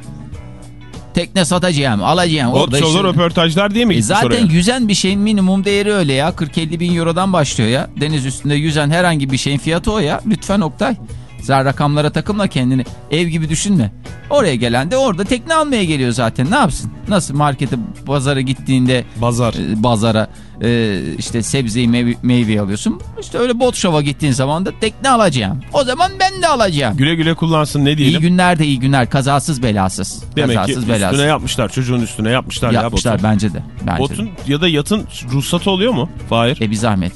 Speaker 3: Tekne satacağım, alacağım. Orada
Speaker 5: show'lar
Speaker 3: işte-
Speaker 5: röportajlar diye mi
Speaker 3: E zaten
Speaker 5: oraya?
Speaker 3: yüzen bir şeyin minimum değeri öyle ya. 40-50 bin eurodan başlıyor ya. Deniz üstünde yüzen herhangi bir şeyin fiyatı o ya. Lütfen Oktay. Sen rakamlara takılma kendini. Ev gibi düşünme. Oraya gelen de orada tekne almaya geliyor zaten. Ne yapsın? Nasıl markete, pazara gittiğinde
Speaker 5: Bazar.
Speaker 3: e, bazara e, işte sebzeyi meyve, meyveyi alıyorsun. İşte öyle bot show'a gittiğin zaman da tekne alacağım. O zaman ben de alacağım.
Speaker 5: Güle güle kullansın ne
Speaker 3: İyi
Speaker 5: diyelim.
Speaker 3: günler de iyi günler. Kazasız belasız.
Speaker 5: Demek ki
Speaker 3: Kazasız
Speaker 5: üstüne
Speaker 3: belasız.
Speaker 5: yapmışlar çocuğun üstüne yapmışlar,
Speaker 3: Yapmışlar
Speaker 5: ya
Speaker 3: bence de. Bence
Speaker 5: Botun
Speaker 3: de.
Speaker 5: ya da yatın ruhsatı oluyor mu? Fahir.
Speaker 3: E bir zahmet.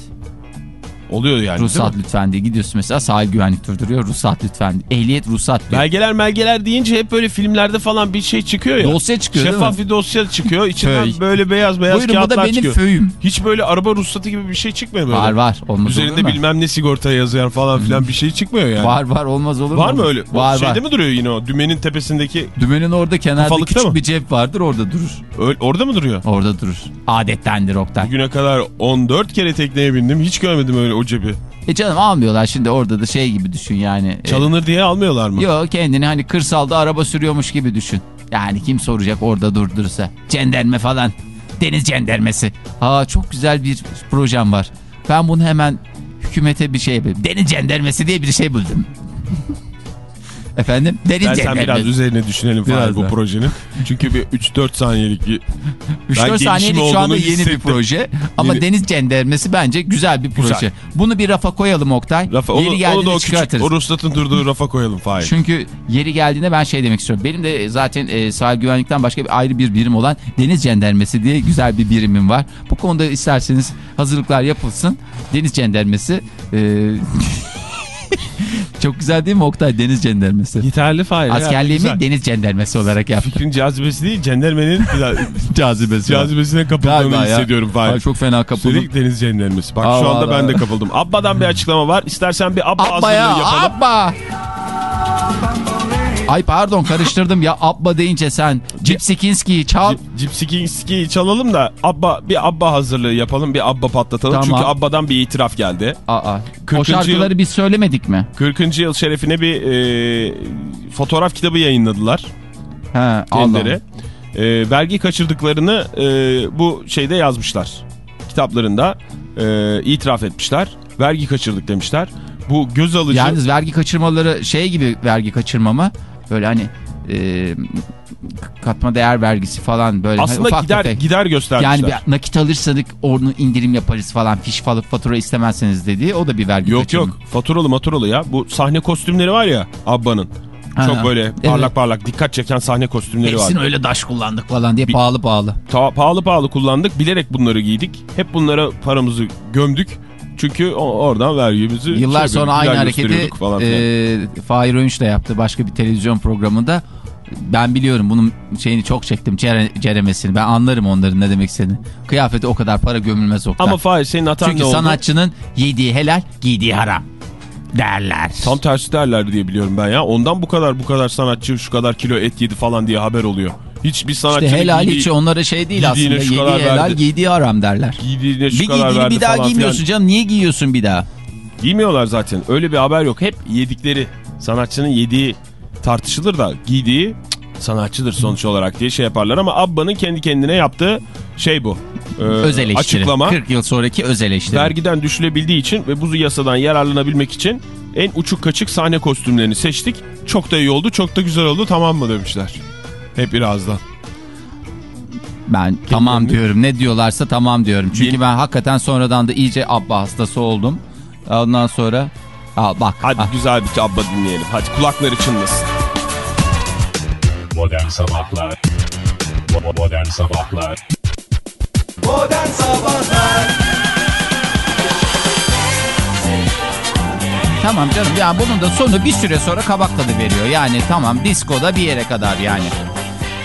Speaker 5: Oluyor yani
Speaker 3: Ruhsat lütfen diye gidiyorsun mesela sahil güvenlik durduruyor. Ruhsat lütfen. Ehliyet ruhsat diyor.
Speaker 5: Belgeler melgeler deyince hep böyle filmlerde falan bir şey çıkıyor ya.
Speaker 3: Dosya çıkıyor değil
Speaker 5: Şeffaf bir dosya çıkıyor. İçinden
Speaker 3: Föy.
Speaker 5: böyle beyaz beyaz
Speaker 3: Buyurun bu
Speaker 5: kağıtlar
Speaker 3: da benim
Speaker 5: çıkıyor.
Speaker 3: föyüm.
Speaker 5: Hiç böyle araba ruhsatı gibi bir şey çıkmıyor böyle.
Speaker 3: Var var. Olmaz
Speaker 5: Üzerinde bilmem ne sigorta yazıyor falan filan bir şey çıkmıyor yani.
Speaker 3: Var var olmaz olur mu?
Speaker 5: Var mı öyle?
Speaker 3: Var
Speaker 5: Şeyde
Speaker 3: var.
Speaker 5: mi duruyor yine o? Dümenin tepesindeki
Speaker 3: Dümenin orada kenarda
Speaker 5: Kafalıkta
Speaker 3: küçük
Speaker 5: mı?
Speaker 3: bir cep vardır orada durur.
Speaker 5: Öyle- orada mı duruyor?
Speaker 3: Orada durur. Adettendir Oktay.
Speaker 5: Bugüne kadar 14 kere tekneye bindim. Hiç görmedim öyle o cebi.
Speaker 3: E canım almıyorlar şimdi orada da şey gibi düşün yani. E,
Speaker 5: Çalınır diye almıyorlar mı?
Speaker 3: Yok kendini hani kırsalda araba sürüyormuş gibi düşün. Yani kim soracak orada durdursa. Cenderme falan. Deniz cendermesi. Aa çok güzel bir projem var. Ben bunu hemen hükümete bir şey yapayım. Deniz cendermesi diye bir şey buldum. Efendim deniz
Speaker 5: Ben sen biraz üzerine düşünelim
Speaker 3: Biraz
Speaker 5: Fahir bu projenin. Çünkü bir 3-4 saniyelik bir
Speaker 3: 3-4
Speaker 5: gelişimi
Speaker 3: saniyelik şu anda yeni bir proje. Ama
Speaker 5: Yeni-
Speaker 3: deniz cendermesi bence güzel bir proje.
Speaker 5: Güzel.
Speaker 3: Bunu bir rafa koyalım Oktay.
Speaker 5: rafa,
Speaker 3: Yeri
Speaker 5: onu,
Speaker 3: geldiğinde
Speaker 5: onu da o küçük o ruhsatın durduğu rafa koyalım Fahir.
Speaker 3: Çünkü yeri geldiğinde ben şey demek istiyorum. Benim de zaten e, sahil güvenlikten başka bir ayrı bir birim olan deniz cendermesi diye güzel bir birimim var. Bu konuda isterseniz hazırlıklar yapılsın. Deniz cendermesi e, çok güzel değil mi Oktay deniz cendermesi?
Speaker 5: Yeterli Fahir.
Speaker 3: Askerliğimi
Speaker 5: yani
Speaker 3: deniz cendermesi olarak yaptım.
Speaker 5: Fikrin cazibesi değil cendermenin
Speaker 3: Cazibesi
Speaker 5: cazibesine kapıldığını
Speaker 3: Galiba
Speaker 5: hissediyorum.
Speaker 3: Ay, çok fena kapıldım.
Speaker 5: Üstelik deniz cendermesi. Bak
Speaker 3: Allah
Speaker 5: şu anda
Speaker 3: Allah.
Speaker 5: ben de kapıldım. Abba'dan bir açıklama var. İstersen bir Abba,
Speaker 3: Abba ya
Speaker 5: yapalım.
Speaker 3: Abba. Ay pardon karıştırdım ya Abba deyince sen Cipsikinski'yi çal.
Speaker 5: Cipsikinski'yi çalalım da Abba bir Abba hazırlığı yapalım. Bir Abba patlatalım.
Speaker 3: Tamam.
Speaker 5: Çünkü Abba'dan bir itiraf geldi.
Speaker 3: Aa, o
Speaker 5: 40.
Speaker 3: şarkıları
Speaker 5: yıl-
Speaker 3: biz söylemedik mi?
Speaker 5: 40. yıl şerefine bir e, fotoğraf kitabı yayınladılar
Speaker 3: He,
Speaker 5: kendileri. E, vergi kaçırdıklarını e, bu şeyde yazmışlar. Kitaplarında e, itiraf etmişler. Vergi kaçırdık demişler. Bu göz alıcı...
Speaker 3: Yalnız vergi kaçırmaları şey gibi vergi kaçırma mı? Böyle hani e, katma değer vergisi falan böyle.
Speaker 5: aslında
Speaker 3: hani ufak
Speaker 5: gider
Speaker 3: tefek.
Speaker 5: gider göstermişler.
Speaker 3: Yani bir nakit alırsanız onu indirim yaparız falan. Fiş falı fatura istemezseniz dediği o da bir vergi
Speaker 5: Yok
Speaker 3: kaçırma.
Speaker 5: yok faturalı maturalı ya. Bu sahne kostümleri var ya Abba'nın. Çok böyle parlak
Speaker 3: evet.
Speaker 5: parlak dikkat çeken sahne kostümleri
Speaker 3: Hepsini
Speaker 5: var.
Speaker 3: öyle daş kullandık falan diye
Speaker 5: Bir-
Speaker 3: pahalı pahalı.
Speaker 5: Ta- pahalı pahalı kullandık. Bilerek bunları giydik. Hep bunlara paramızı gömdük. Çünkü o- oradan vergimizi
Speaker 3: Yıllar
Speaker 5: şey
Speaker 3: sonra
Speaker 5: güzel
Speaker 3: aynı hareketi
Speaker 5: falan
Speaker 3: e, Fahir Öğünç de yaptı başka bir televizyon programında. Ben biliyorum bunun şeyini çok çektim cere, ceremesini. Ben anlarım onların ne demek istediğini. Kıyafete o kadar para gömülmez Oktay.
Speaker 5: Ama Fahir senin hatan
Speaker 3: Çünkü
Speaker 5: ne oldu?
Speaker 3: sanatçının yediği helal giydiği haram derler.
Speaker 5: Tam tersi derler diye biliyorum ben ya. Ondan bu kadar bu kadar sanatçı şu kadar kilo et yedi falan diye haber oluyor. Hiçbir sanatçının
Speaker 3: İşte helal
Speaker 5: giydiği,
Speaker 3: hiç onlara şey değil aslında. Yediği helal
Speaker 5: verdi.
Speaker 3: giydiği haram derler.
Speaker 5: giydiğine şu
Speaker 3: Bir
Speaker 5: kadar verdi
Speaker 3: bir daha
Speaker 5: falan
Speaker 3: giymiyorsun
Speaker 5: filan.
Speaker 3: canım. Niye giyiyorsun bir daha?
Speaker 5: Giymiyorlar zaten. Öyle bir haber yok. Hep yedikleri sanatçının yediği tartışılır da giydiği sanatçıdır sonuç olarak diye şey yaparlar ama Abba'nın kendi kendine yaptığı şey bu. Ee,
Speaker 3: Öz eleştiri.
Speaker 5: Açıklama.
Speaker 3: 40 yıl sonraki öz eleştiri.
Speaker 5: Vergiden düşülebildiği için ve bu yasadan yararlanabilmek için en uçuk kaçık sahne kostümlerini seçtik. Çok da iyi oldu, çok da güzel oldu tamam mı demişler. Hep birazdan.
Speaker 3: Ben tamam
Speaker 5: kendini-
Speaker 3: diyorum. Ne diyorlarsa tamam diyorum. Çünkü
Speaker 5: Yeni-
Speaker 3: ben hakikaten sonradan da iyice abba hastası oldum. Ondan sonra Aa, bak.
Speaker 5: Hadi
Speaker 3: ah,
Speaker 5: güzel bir Abba dinleyelim. Hadi kulakları çınlasın.
Speaker 1: Modern Sabahlar Modern Sabahlar
Speaker 2: Modern Sabahlar
Speaker 3: Tamam canım yani bunun da sonu bir süre sonra kabak tadı veriyor. Yani tamam diskoda bir yere kadar yani.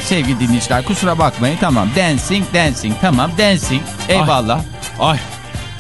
Speaker 3: Sevgili dinleyiciler kusura bakmayın tamam dancing dancing tamam dancing eyvallah.
Speaker 5: Ay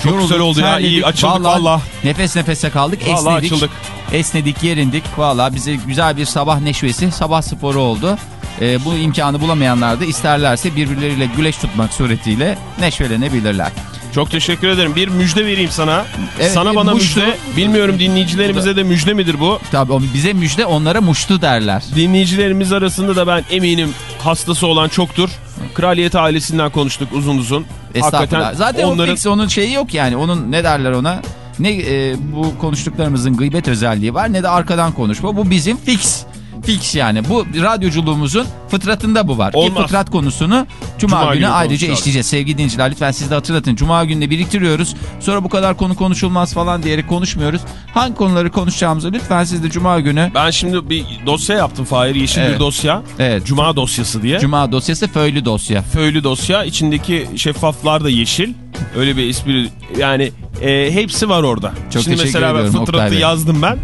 Speaker 5: çok
Speaker 3: Yorulduk,
Speaker 5: güzel oldu ya. İyi açıldık
Speaker 3: Vallahi
Speaker 5: valla.
Speaker 3: Nefes nefese kaldık
Speaker 5: Vallahi
Speaker 3: esnedik.
Speaker 5: açıldık.
Speaker 3: Esnedik yerindik valla bize güzel bir sabah neşvesi sabah sporu oldu. Ee, bu imkanı bulamayanlar da isterlerse birbirleriyle güleş tutmak suretiyle neşvelenebilirler.
Speaker 5: Çok teşekkür ederim. Bir müjde vereyim sana.
Speaker 3: Evet,
Speaker 5: sana bana
Speaker 3: muştu.
Speaker 5: müjde. Bilmiyorum dinleyicilerimize de müjde midir bu?
Speaker 3: Tabii bize müjde onlara muştu derler.
Speaker 5: Dinleyicilerimiz arasında da ben eminim hastası olan çoktur. Kraliyet ailesinden konuştuk uzun uzun.
Speaker 3: Estağfurullah. Zaten
Speaker 5: onların...
Speaker 3: fix onun şeyi yok yani. Onun ne derler ona? Ne e, bu konuştuklarımızın gıybet özelliği var ne de arkadan konuşma. Bu bizim fix. Fix yani. Bu radyoculuğumuzun fıtratında bu var. Ki
Speaker 5: Olmaz.
Speaker 3: fıtrat konusunu Cuma,
Speaker 5: Cuma
Speaker 3: günü,
Speaker 5: günü
Speaker 3: ayrıca işleyeceğiz. Sevgili dinleyiciler lütfen siz de hatırlatın. Cuma günde biriktiriyoruz. Sonra bu kadar konu konuşulmaz falan diyerek konuşmuyoruz. Hangi konuları konuşacağımızı lütfen siz de Cuma günü
Speaker 5: Ben şimdi bir dosya yaptım Fahir. Yeşil
Speaker 3: Evet.
Speaker 5: bir dosya.
Speaker 3: Evet.
Speaker 5: Cuma dosyası diye.
Speaker 3: Cuma dosyası föylü dosya.
Speaker 5: Föylü dosya. içindeki şeffaflar da yeşil. Öyle bir espri. Yani e, hepsi var orada.
Speaker 3: Çok
Speaker 5: Şimdi
Speaker 3: teşekkür
Speaker 5: mesela ben fıtratı yazdım ben.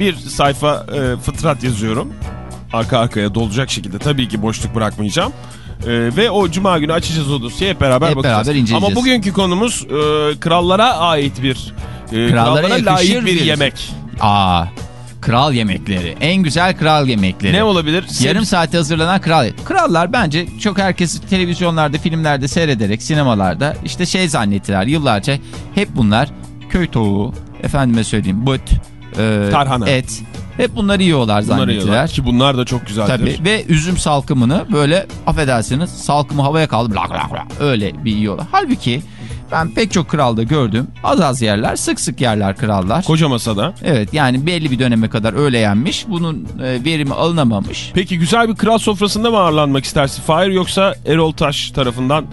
Speaker 5: Bir sayfa e, fıtrat yazıyorum. Arka arkaya dolacak şekilde. Tabii ki boşluk bırakmayacağım. E, ve o cuma günü açacağız o dosyayı hep beraber
Speaker 3: Hep
Speaker 5: bakacağız.
Speaker 3: beraber inceleyeceğiz.
Speaker 5: Ama bugünkü konumuz e, krallara ait bir e,
Speaker 3: Krallara
Speaker 5: krallara layık bir
Speaker 3: bir-
Speaker 5: yemek.
Speaker 3: Aa, kral yemekleri. En güzel kral yemekleri.
Speaker 5: Ne olabilir?
Speaker 3: Yarım saate hazırlanan kral. Krallar bence çok herkes televizyonlarda, filmlerde seyrederek, sinemalarda işte şey zannettiler yıllarca. Hep bunlar köy tavuğu, efendime söyleyeyim but, e,
Speaker 5: Tarhana.
Speaker 3: et. Hep bunları yiyorlar
Speaker 5: Bunları
Speaker 3: zannettiler.
Speaker 5: yiyorlar ki bunlar da çok güzeldir.
Speaker 3: Tabii ve üzüm salkımını böyle affedersiniz salkımı havaya kaldı lak lak lak öyle bir yiyorlar. Halbuki Ben pek çok kralda gördüm. Az az yerler, sık sık yerler krallar.
Speaker 5: Koca masada.
Speaker 3: Evet yani belli bir döneme kadar öyle yenmiş. Bunun e, verimi alınamamış.
Speaker 5: Peki güzel bir kral sofrasında mı ağırlanmak istersin Fahir yoksa Erol Taş tarafından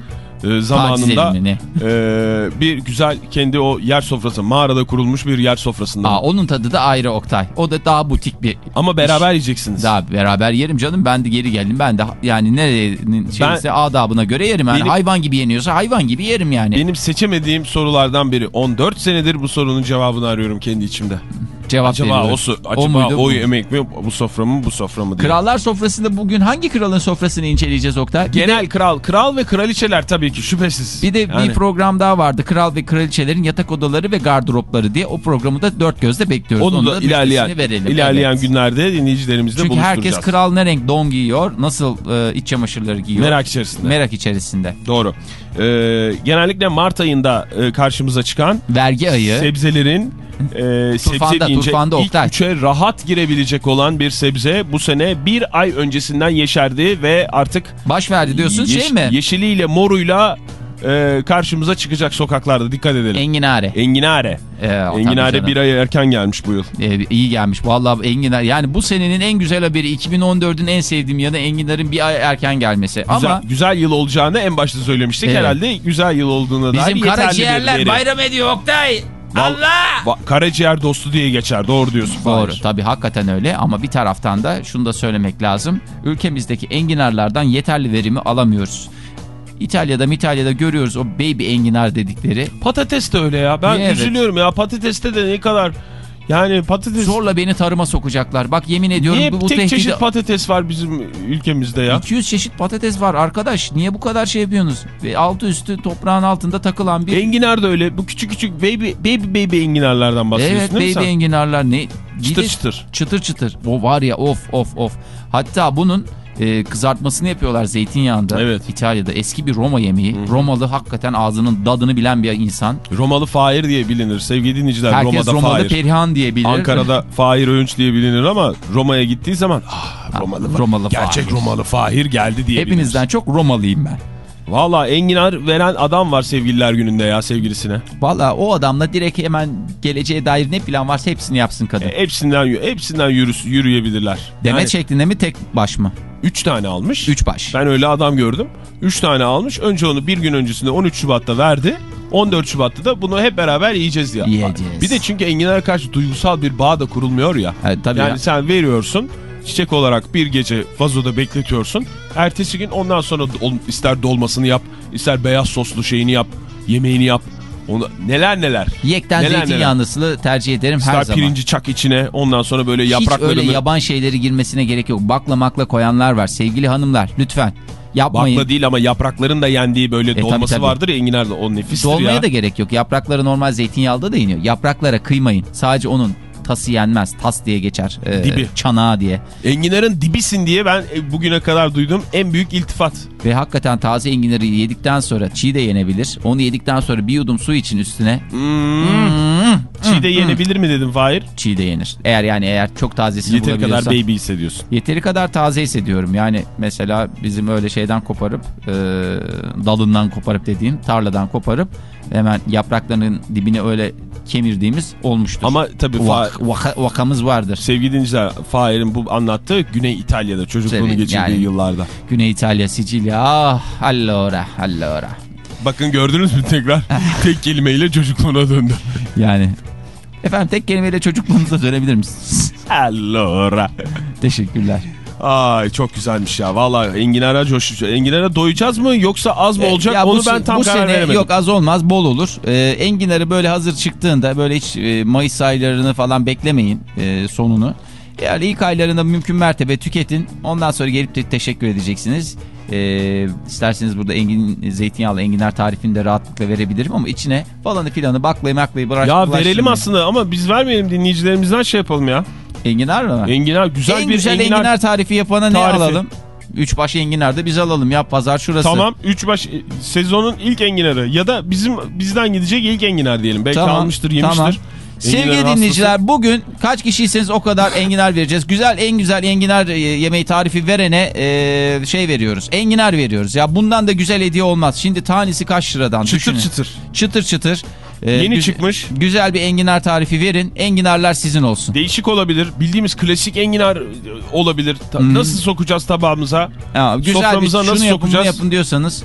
Speaker 5: e, zamanında e, bir güzel kendi o yer sofrası mağarada kurulmuş bir yer sofrasında?
Speaker 3: Aa, onun tadı da ayrı Oktay. O da daha butik bir
Speaker 5: Ama beraber yiyeceksiniz.
Speaker 3: Daha beraber yerim canım. Ben de geri geldim. Ben de yani nerenin şeyse adabına göre yerim. Yani
Speaker 5: Benim-
Speaker 3: hayvan gibi yeniyorsa hayvan gibi yerim yani.
Speaker 5: Benim seçemediğim sorulardan biri 14 senedir bu sorunun cevabını arıyorum kendi içimde.
Speaker 3: Cevap
Speaker 5: Acaba
Speaker 3: veriyorum.
Speaker 5: o, su,
Speaker 3: O
Speaker 5: acaba o,
Speaker 3: bu?
Speaker 5: yemek mi bu sofra mı bu sofra mı diye.
Speaker 3: Krallar sofrasında bugün hangi kralın sofrasını inceleyeceğiz Oktay? Bir de-
Speaker 5: Genel kral, kral ve kraliçeler tabii ki şüphesiz.
Speaker 3: Bir de
Speaker 5: Yani
Speaker 3: bir program daha vardı. Kral ve kraliçelerin yatak odaları ve gardıropları diye. O programı da dört gözle bekliyoruz.
Speaker 5: onu da ilerleyen,
Speaker 3: müjdesini verelim.
Speaker 5: ilerleyen
Speaker 3: Evet.
Speaker 5: günlerde dinleyicilerimizle
Speaker 3: Çünkü
Speaker 5: buluşturacağız.
Speaker 3: herkes kral ne renk don giyiyor, nasıl e, iç çamaşırları giyiyor.
Speaker 5: Merak içerisinde.
Speaker 3: Merak içerisinde.
Speaker 5: Doğru. Ee, genellikle Mart ayında e, karşımıza çıkan
Speaker 3: Vergi ayı.
Speaker 5: sebzelerin e, sebze deyince
Speaker 3: turfanda
Speaker 5: ilk
Speaker 3: Oktay.
Speaker 5: üçe rahat girebilecek olan bir sebze bu sene bir ay öncesinden yeşerdi ve artık
Speaker 3: Baş verdi diyorsun
Speaker 5: yeş-
Speaker 3: şey mi?
Speaker 5: yeşiliyle moruyla e, karşımıza çıkacak sokaklarda dikkat edelim.
Speaker 3: Enginare.
Speaker 5: Enginare.
Speaker 3: Ee,
Speaker 5: Enginare bir ay erken gelmiş bu yıl.
Speaker 3: Ee, iyi gelmiş. Vallahi enginar yani bu senenin en güzel haberi 2014'ün en sevdiğim yanı enginarın bir ay erken gelmesi.
Speaker 5: Güzel,
Speaker 3: Ama
Speaker 5: güzel yıl olacağını en başta söylemiştik.
Speaker 3: Evet.
Speaker 5: Herhalde güzel yıl olduğuna dair
Speaker 3: bizim
Speaker 5: yeterli bir
Speaker 3: karaciğerler
Speaker 5: veri.
Speaker 3: bayram ediyor Oktay.
Speaker 5: Val-
Speaker 3: Allah!
Speaker 5: Va- karaciğer dostu diye geçer. Doğru diyorsun.
Speaker 3: Doğru
Speaker 5: Fahir.
Speaker 3: tabii hakikaten öyle ama bir taraftan da şunu da söylemek lazım. Ülkemizdeki enginarlardan yeterli verimi alamıyoruz. İtalya'da İtalya'da görüyoruz o baby enginar dedikleri.
Speaker 5: Patates de öyle ya. Ben
Speaker 3: Evet.
Speaker 5: üzülüyorum ya. Patateste de ne kadar yani patates
Speaker 3: Zorla beni tarıma sokacaklar. Bak yemin ediyorum
Speaker 5: Niye
Speaker 3: bu, bu
Speaker 5: tek
Speaker 3: tehdidi...
Speaker 5: çeşit patates var bizim ülkemizde ya?
Speaker 3: 200 çeşit patates var arkadaş. Niye bu kadar şey yapıyorsunuz? Ve altı üstü toprağın altında takılan bir...
Speaker 5: Enginar da öyle. Bu küçük küçük baby baby baby enginarlardan bahsediyorsun
Speaker 3: Evet
Speaker 5: değil mi
Speaker 3: baby
Speaker 5: sen?
Speaker 3: enginarlar ne?
Speaker 5: Çıtır çıtır.
Speaker 3: Çıtır çıtır. O var ya of of of. Hatta bunun e, kızartmasını yapıyorlar zeytinyağında.
Speaker 5: Evet.
Speaker 3: İtalya'da eski bir Roma yemeği. Romalı hakikaten ağzının dadını bilen bir insan.
Speaker 5: Romalı Fahir diye bilinir. Sevgili dinleyiciler
Speaker 3: Herkes
Speaker 5: Roma'da
Speaker 3: Romalı
Speaker 5: Fahir.
Speaker 3: Perihan diye bilir.
Speaker 5: Ankara'da Fahir Öğünç diye bilinir ama Roma'ya gittiği zaman ah, Romalı,
Speaker 3: Romalı
Speaker 5: gerçek
Speaker 3: Fahir.
Speaker 5: Romalı Fahir geldi diye
Speaker 3: Hepinizden çok Romalıyım ben.
Speaker 5: bilinir. Valla enginar veren adam var sevgililer gününde ya sevgilisine.
Speaker 3: Valla o adamla direkt hemen geleceğe dair ne plan varsa hepsini yapsın kadın.
Speaker 5: E, hepsinden hepsinden yürüs, yürüyebilirler.
Speaker 3: Demet
Speaker 5: Yani
Speaker 3: şeklinde mi tek baş mı?
Speaker 5: Üç tane almış.
Speaker 3: Üç baş.
Speaker 5: Ben öyle adam gördüm. 3 tane almış. Önce onu bir gün öncesinde 13 Şubat'ta verdi. 14 Şubat'ta da bunu hep beraber yiyeceğiz ya.
Speaker 3: Yiyeceğiz.
Speaker 5: Bir de çünkü enginara karşı duygusal bir bağ da kurulmuyor ya.
Speaker 3: Evet, tabii
Speaker 5: yani
Speaker 3: ya.
Speaker 5: sen veriyorsun. Çiçek olarak bir gece vazoda bekletiyorsun. Ertesi gün ondan sonra ister dolmasını yap, ister beyaz soslu şeyini yap, yemeğini yap. Onu, neler neler.
Speaker 3: Yekten
Speaker 5: Neler
Speaker 3: zeytinyağlısını tercih ederim her
Speaker 5: İster
Speaker 3: zaman.
Speaker 5: pirinci çak içine ondan sonra böyle
Speaker 3: Hiç
Speaker 5: yapraklarını...
Speaker 3: öyle yaban şeyleri girmesine gerek yok. Bakla makla koyanlar var. Sevgili hanımlar lütfen yapmayın.
Speaker 5: Bakla değil ama yaprakların da yendiği böyle
Speaker 3: E, tabii,
Speaker 5: dolması
Speaker 3: tabii.
Speaker 5: vardır ya enginarda o nefistir
Speaker 3: Dolmaya
Speaker 5: ya.
Speaker 3: da gerek yok. Yaprakları normal zeytinyağında da iniyor. Yapraklara kıymayın. Sadece onun tası yenmez. Tas diye geçer. Ee,
Speaker 5: Dibi.
Speaker 3: Çanağı diye.
Speaker 5: Enginarın dibisin diye ben e, bugüne kadar duyduğum en büyük iltifat.
Speaker 3: Ve hakikaten taze enginarı yedikten sonra çiğ de yenebilir. Onu yedikten sonra bir yudum su için üstüne
Speaker 5: Hmm. Çiğ de yenebilir mi dedim Fahir?
Speaker 3: çiğ de yenir. Eğer yani eğer çok tazesini
Speaker 5: Yeteri kadar
Speaker 3: bulabiliyorsan.
Speaker 5: baby hissediyorsun.
Speaker 3: Yeteri kadar taze hissediyorum. Yani mesela bizim öyle şeyden koparıp e, dalından koparıp dediğim tarladan koparıp hemen yapraklarının dibine öyle kemirdiğimiz olmuştur.
Speaker 5: Ama tabii Fa-
Speaker 3: vaka- vakamız vardır.
Speaker 5: sevgili dinleyiciler Fahir'in bu anlattığı Güney İtalya'da çocukluğunu
Speaker 3: Tabii,
Speaker 5: geçirdiği
Speaker 3: yani-
Speaker 5: yıllarda.
Speaker 3: Güney İtalya, Sicilya. Ah, allora, allora.
Speaker 5: Bakın gördünüz mü tekrar tek kelimeyle çocukluğuna döndü.
Speaker 3: Yani efendim tek kelimeyle çocukluğunuza dönebilir misiniz?
Speaker 5: Allora.
Speaker 3: Teşekkürler.
Speaker 5: Ay çok güzelmiş ya. Vallahi enginara coş. Enginara doyacağız mı yoksa az mı
Speaker 3: E,
Speaker 5: olacak?
Speaker 3: ya bu
Speaker 5: Onu ben tam
Speaker 3: bu
Speaker 5: karar
Speaker 3: sene
Speaker 5: veremedim.
Speaker 3: Yok az olmaz bol olur. Ee, enginarı böyle hazır çıktığında böyle hiç e, Mayıs aylarını falan beklemeyin e, sonunu. Yani ilk aylarında mümkün mertebe tüketin. Ondan sonra gelip de teşekkür edeceksiniz. Ee, isterseniz burada engin, zeytinyağlı enginar tarifini de rahatlıkla verebilirim ama içine falanı filanı baklayı maklayı bırak.
Speaker 5: Ya verelim aslında ama biz vermeyelim dinleyicilerimizden şey yapalım ya.
Speaker 3: Enginar mı?
Speaker 5: Enginar güzel
Speaker 3: en
Speaker 5: bir
Speaker 3: güzel
Speaker 5: enginar.
Speaker 3: enginar, tarifi yapana ne
Speaker 5: tarifi.
Speaker 3: alalım? Üç baş enginar da biz alalım ya pazar şurası.
Speaker 5: Tamam 3 baş e, sezonun ilk enginarı ya da bizim bizden gidecek ilk enginar diyelim. Belki
Speaker 3: Tamam,
Speaker 5: almıştır yemiştir.
Speaker 3: tamam. Sevgili dinleyiciler bugün kaç kişiyseniz o kadar enginar vereceğiz. Güzel en güzel enginar e, yemeği tarifi verene e, şey veriyoruz. Enginar veriyoruz. Ya bundan da güzel hediye olmaz. Şimdi tanesi kaç liradan
Speaker 5: Çıtır
Speaker 3: düşünün.
Speaker 5: çıtır.
Speaker 3: Çıtır çıtır. E,
Speaker 5: Yeni çıkmış.
Speaker 3: Güzel bir enginar tarifi verin. Enginarlar sizin olsun.
Speaker 5: Değişik olabilir. Bildiğimiz klasik enginar e, olabilir. Ta- Nasıl sokacağız tabağımıza?
Speaker 3: Ya, güzel bir
Speaker 5: Soframıza
Speaker 3: şunu
Speaker 5: nasıl
Speaker 3: yapın bunu
Speaker 5: sokacağız?
Speaker 3: yapın diyorsanız